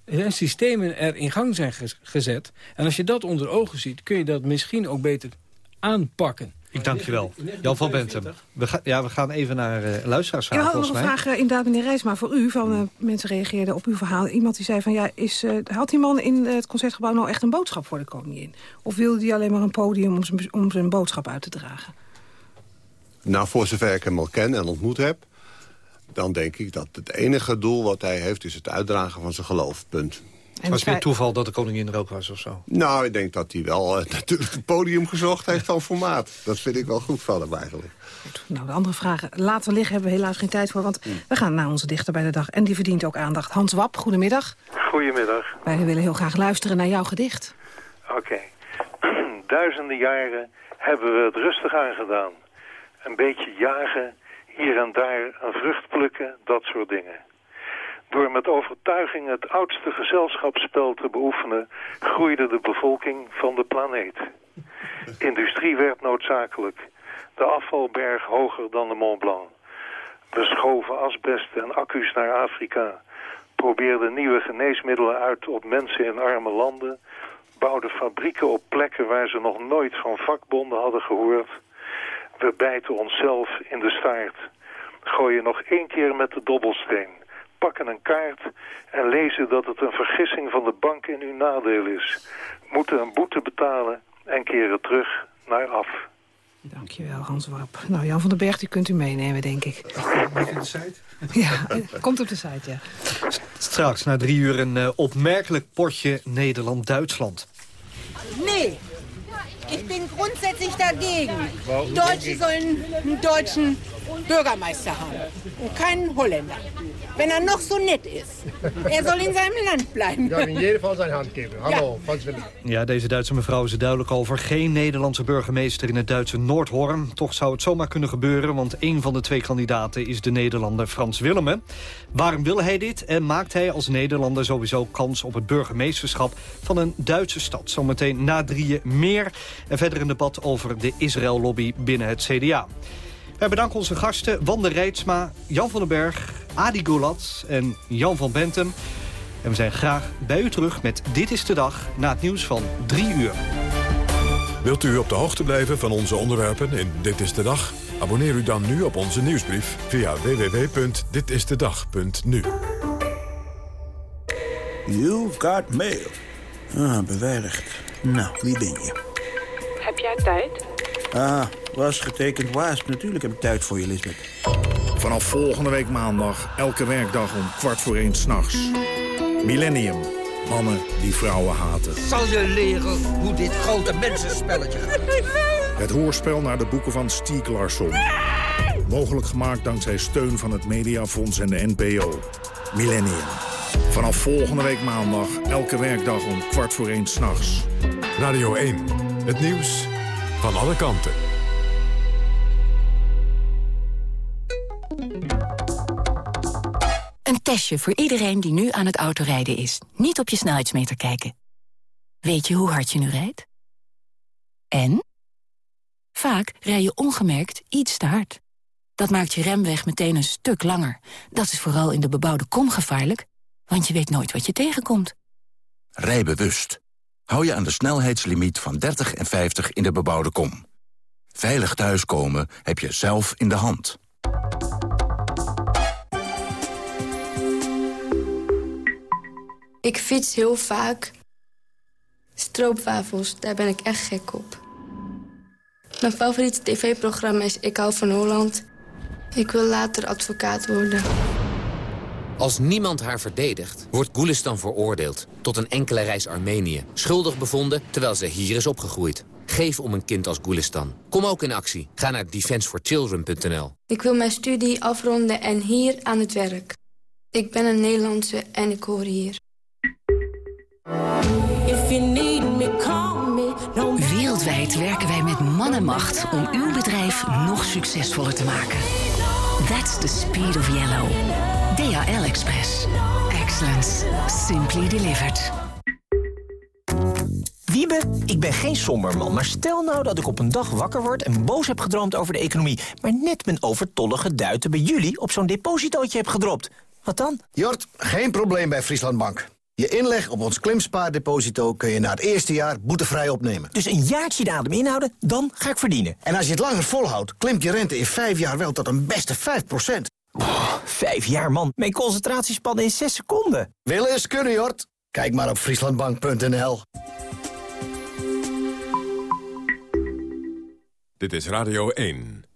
uh, systemen er in gang zijn gezet. En als je dat onder ogen ziet, kun je dat misschien ook beter aanpakken. Ik dank je wel. Jan van Bentem. We, ga, ja, we gaan even naar uh, luisteraarsvragen, ja, volgens mij. een vraag uh, inderdaad, meneer Reisma, voor u. Van, uh, mensen reageerden op uw verhaal. Iemand die zei van, ja, is, had die man in het Concertgebouw nou echt een boodschap voor de koningin? Of wilde hij alleen maar een podium om zijn, om zijn boodschap uit te dragen? Nou, voor zover ik hem al ken en ontmoet heb... dan denk ik dat het enige doel wat hij heeft... is het uitdragen van zijn geloof, punt. En was het meer toeval dat de koningin er ook was of zo? Nou, ik denk dat hij wel uh, *laughs* natuurlijk het podium gezocht heeft van formaat. Dat vind ik wel goed van hem eigenlijk. Nou, de andere vragen laten liggen hebben we helaas geen tijd voor... want we gaan naar onze dichter bij de dag. En die verdient ook aandacht. Hans Wap, goedemiddag. Goedemiddag. Wij willen heel graag luisteren naar jouw gedicht. Oké. *clears throat* Duizenden jaren hebben we het rustig aangedaan. Een beetje jagen, hier en daar een vrucht plukken, dat soort dingen. Door met overtuiging het oudste gezelschapsspel te beoefenen... groeide de bevolking van de planeet. *laughs* Industrie werd noodzakelijk. De afvalberg hoger dan de Mont Blanc. We schoven asbest en accu's naar Afrika. Probeerden nieuwe geneesmiddelen uit op mensen in arme landen. Bouwden fabrieken op plekken waar ze nog nooit van vakbonden hadden gehoord. We bijten onszelf in de staart. Gooien nog één keer met de dobbelsteen pakken een kaart en lezen dat het een vergissing van de bank in uw nadeel is. Moeten een boete betalen en keren terug naar af. Dankjewel, Hans Wap. Nou, Jan van den Berg, die kunt u meenemen, denk ik. Komt op de site? Ja, komt op de site, ja. Straks, na drie uur, een uh, opmerkelijk potje Nederland-Duitsland. Nee, ik ben grundsätzlich dagegen. Deutsche sollen einen deutschen Bürgermeister haben und keinen Holländer. Wenn er nog zo net is. Er zal in zijn land blijven. Ja, in ieder geval zijn hand geven. Hallo, Frans Willem. Ja, deze Duitse mevrouw is er duidelijk over. Geen Nederlandse burgemeester in het Duitse Noordhorn. Toch zou het zomaar kunnen gebeuren, want een van de twee kandidaten is de Nederlander Frans Willemme. Waarom wil hij dit en maakt hij als Nederlander sowieso kans op het burgemeesterschap van een Duitse stad? Zometeen na drieën meer en verder een debat over de Israël-lobby binnen het CDA. Wij bedanken onze gasten Wanda Reitsma, Jan van den Berg, Adi Golat en Jan van Bentem. En we zijn graag bij u terug met Dit is de Dag na het nieuws van drie uur. Wilt u op de hoogte blijven van onze onderwerpen in Dit is de Dag? Abonneer u dan nu op onze nieuwsbrief via www.ditistedag.nu. You've got mail. Ah, beveiligd. Nou, wie ben je? Heb jij tijd? Ah, was getekend waas. Natuurlijk heb ik tijd voor je, Lisbeth. Vanaf volgende week maandag, elke werkdag om kwart voor één s'nachts. Millennium. Mannen die vrouwen haten. Zal je leren hoe dit grote mensenspelletje gaat? Het hoorspel naar de boeken van Stieg Larsson. Mogelijk gemaakt dankzij steun van het Mediafonds en de NPO. Millennium. Vanaf volgende week maandag, elke werkdag om kwart voor één s'nachts. Radio 1. Het nieuws van alle kanten. Een testje voor iedereen die nu aan het autorijden is. Niet op je snelheidsmeter kijken. Weet je hoe hard je nu rijdt? En? Vaak rij je ongemerkt iets te hard. Dat maakt je remweg meteen een stuk langer. Dat is vooral in de bebouwde kom gevaarlijk, want je weet nooit wat je tegenkomt. Rij bewust. Hou je aan de snelheidslimiet van 30 en 50 in de bebouwde kom. Veilig thuiskomen heb je zelf in de hand. Ik fiets heel vaak. Stroopwafels, daar ben ik echt gek op. Mijn favoriete tv-programma is Ik hou van Holland. Ik wil later advocaat worden. Als niemand haar verdedigt, wordt Gulistan veroordeeld... tot een enkele reis Armenië. Schuldig bevonden, terwijl ze hier is opgegroeid. Geef om een kind als Gulistan. Kom ook in actie. Ga naar defenseforchildren.nl. Ik wil mijn studie afronden en hier aan het werk. Ik ben een Nederlandse en ik hoor hier. Wereldwijd werken wij met man en macht om uw bedrijf nog succesvoller te maken. That's the speed of yellow. DHL Express. Excellence. Simply delivered. Wiebe, ik ben geen somberman, maar stel nou dat ik op een dag wakker word... en boos heb gedroomd over de economie... maar net mijn overtollige duiten bij jullie op zo'n depositootje heb gedropt. Wat dan? Jort, geen probleem bij Frieslandbank. Je inleg op ons klimspaardeposito kun je na het eerste jaar boetevrij opnemen. Dus een jaartje de adem inhouden, dan ga ik verdienen. En als je het langer volhoudt, klimt je rente in vijf jaar wel tot een beste 5 Vijf jaar, man. Mijn concentratiespannen in zes seconden. Willen is kunnen, Jort. Kijk maar op frieslandbank.nl. Dit is Radio 1.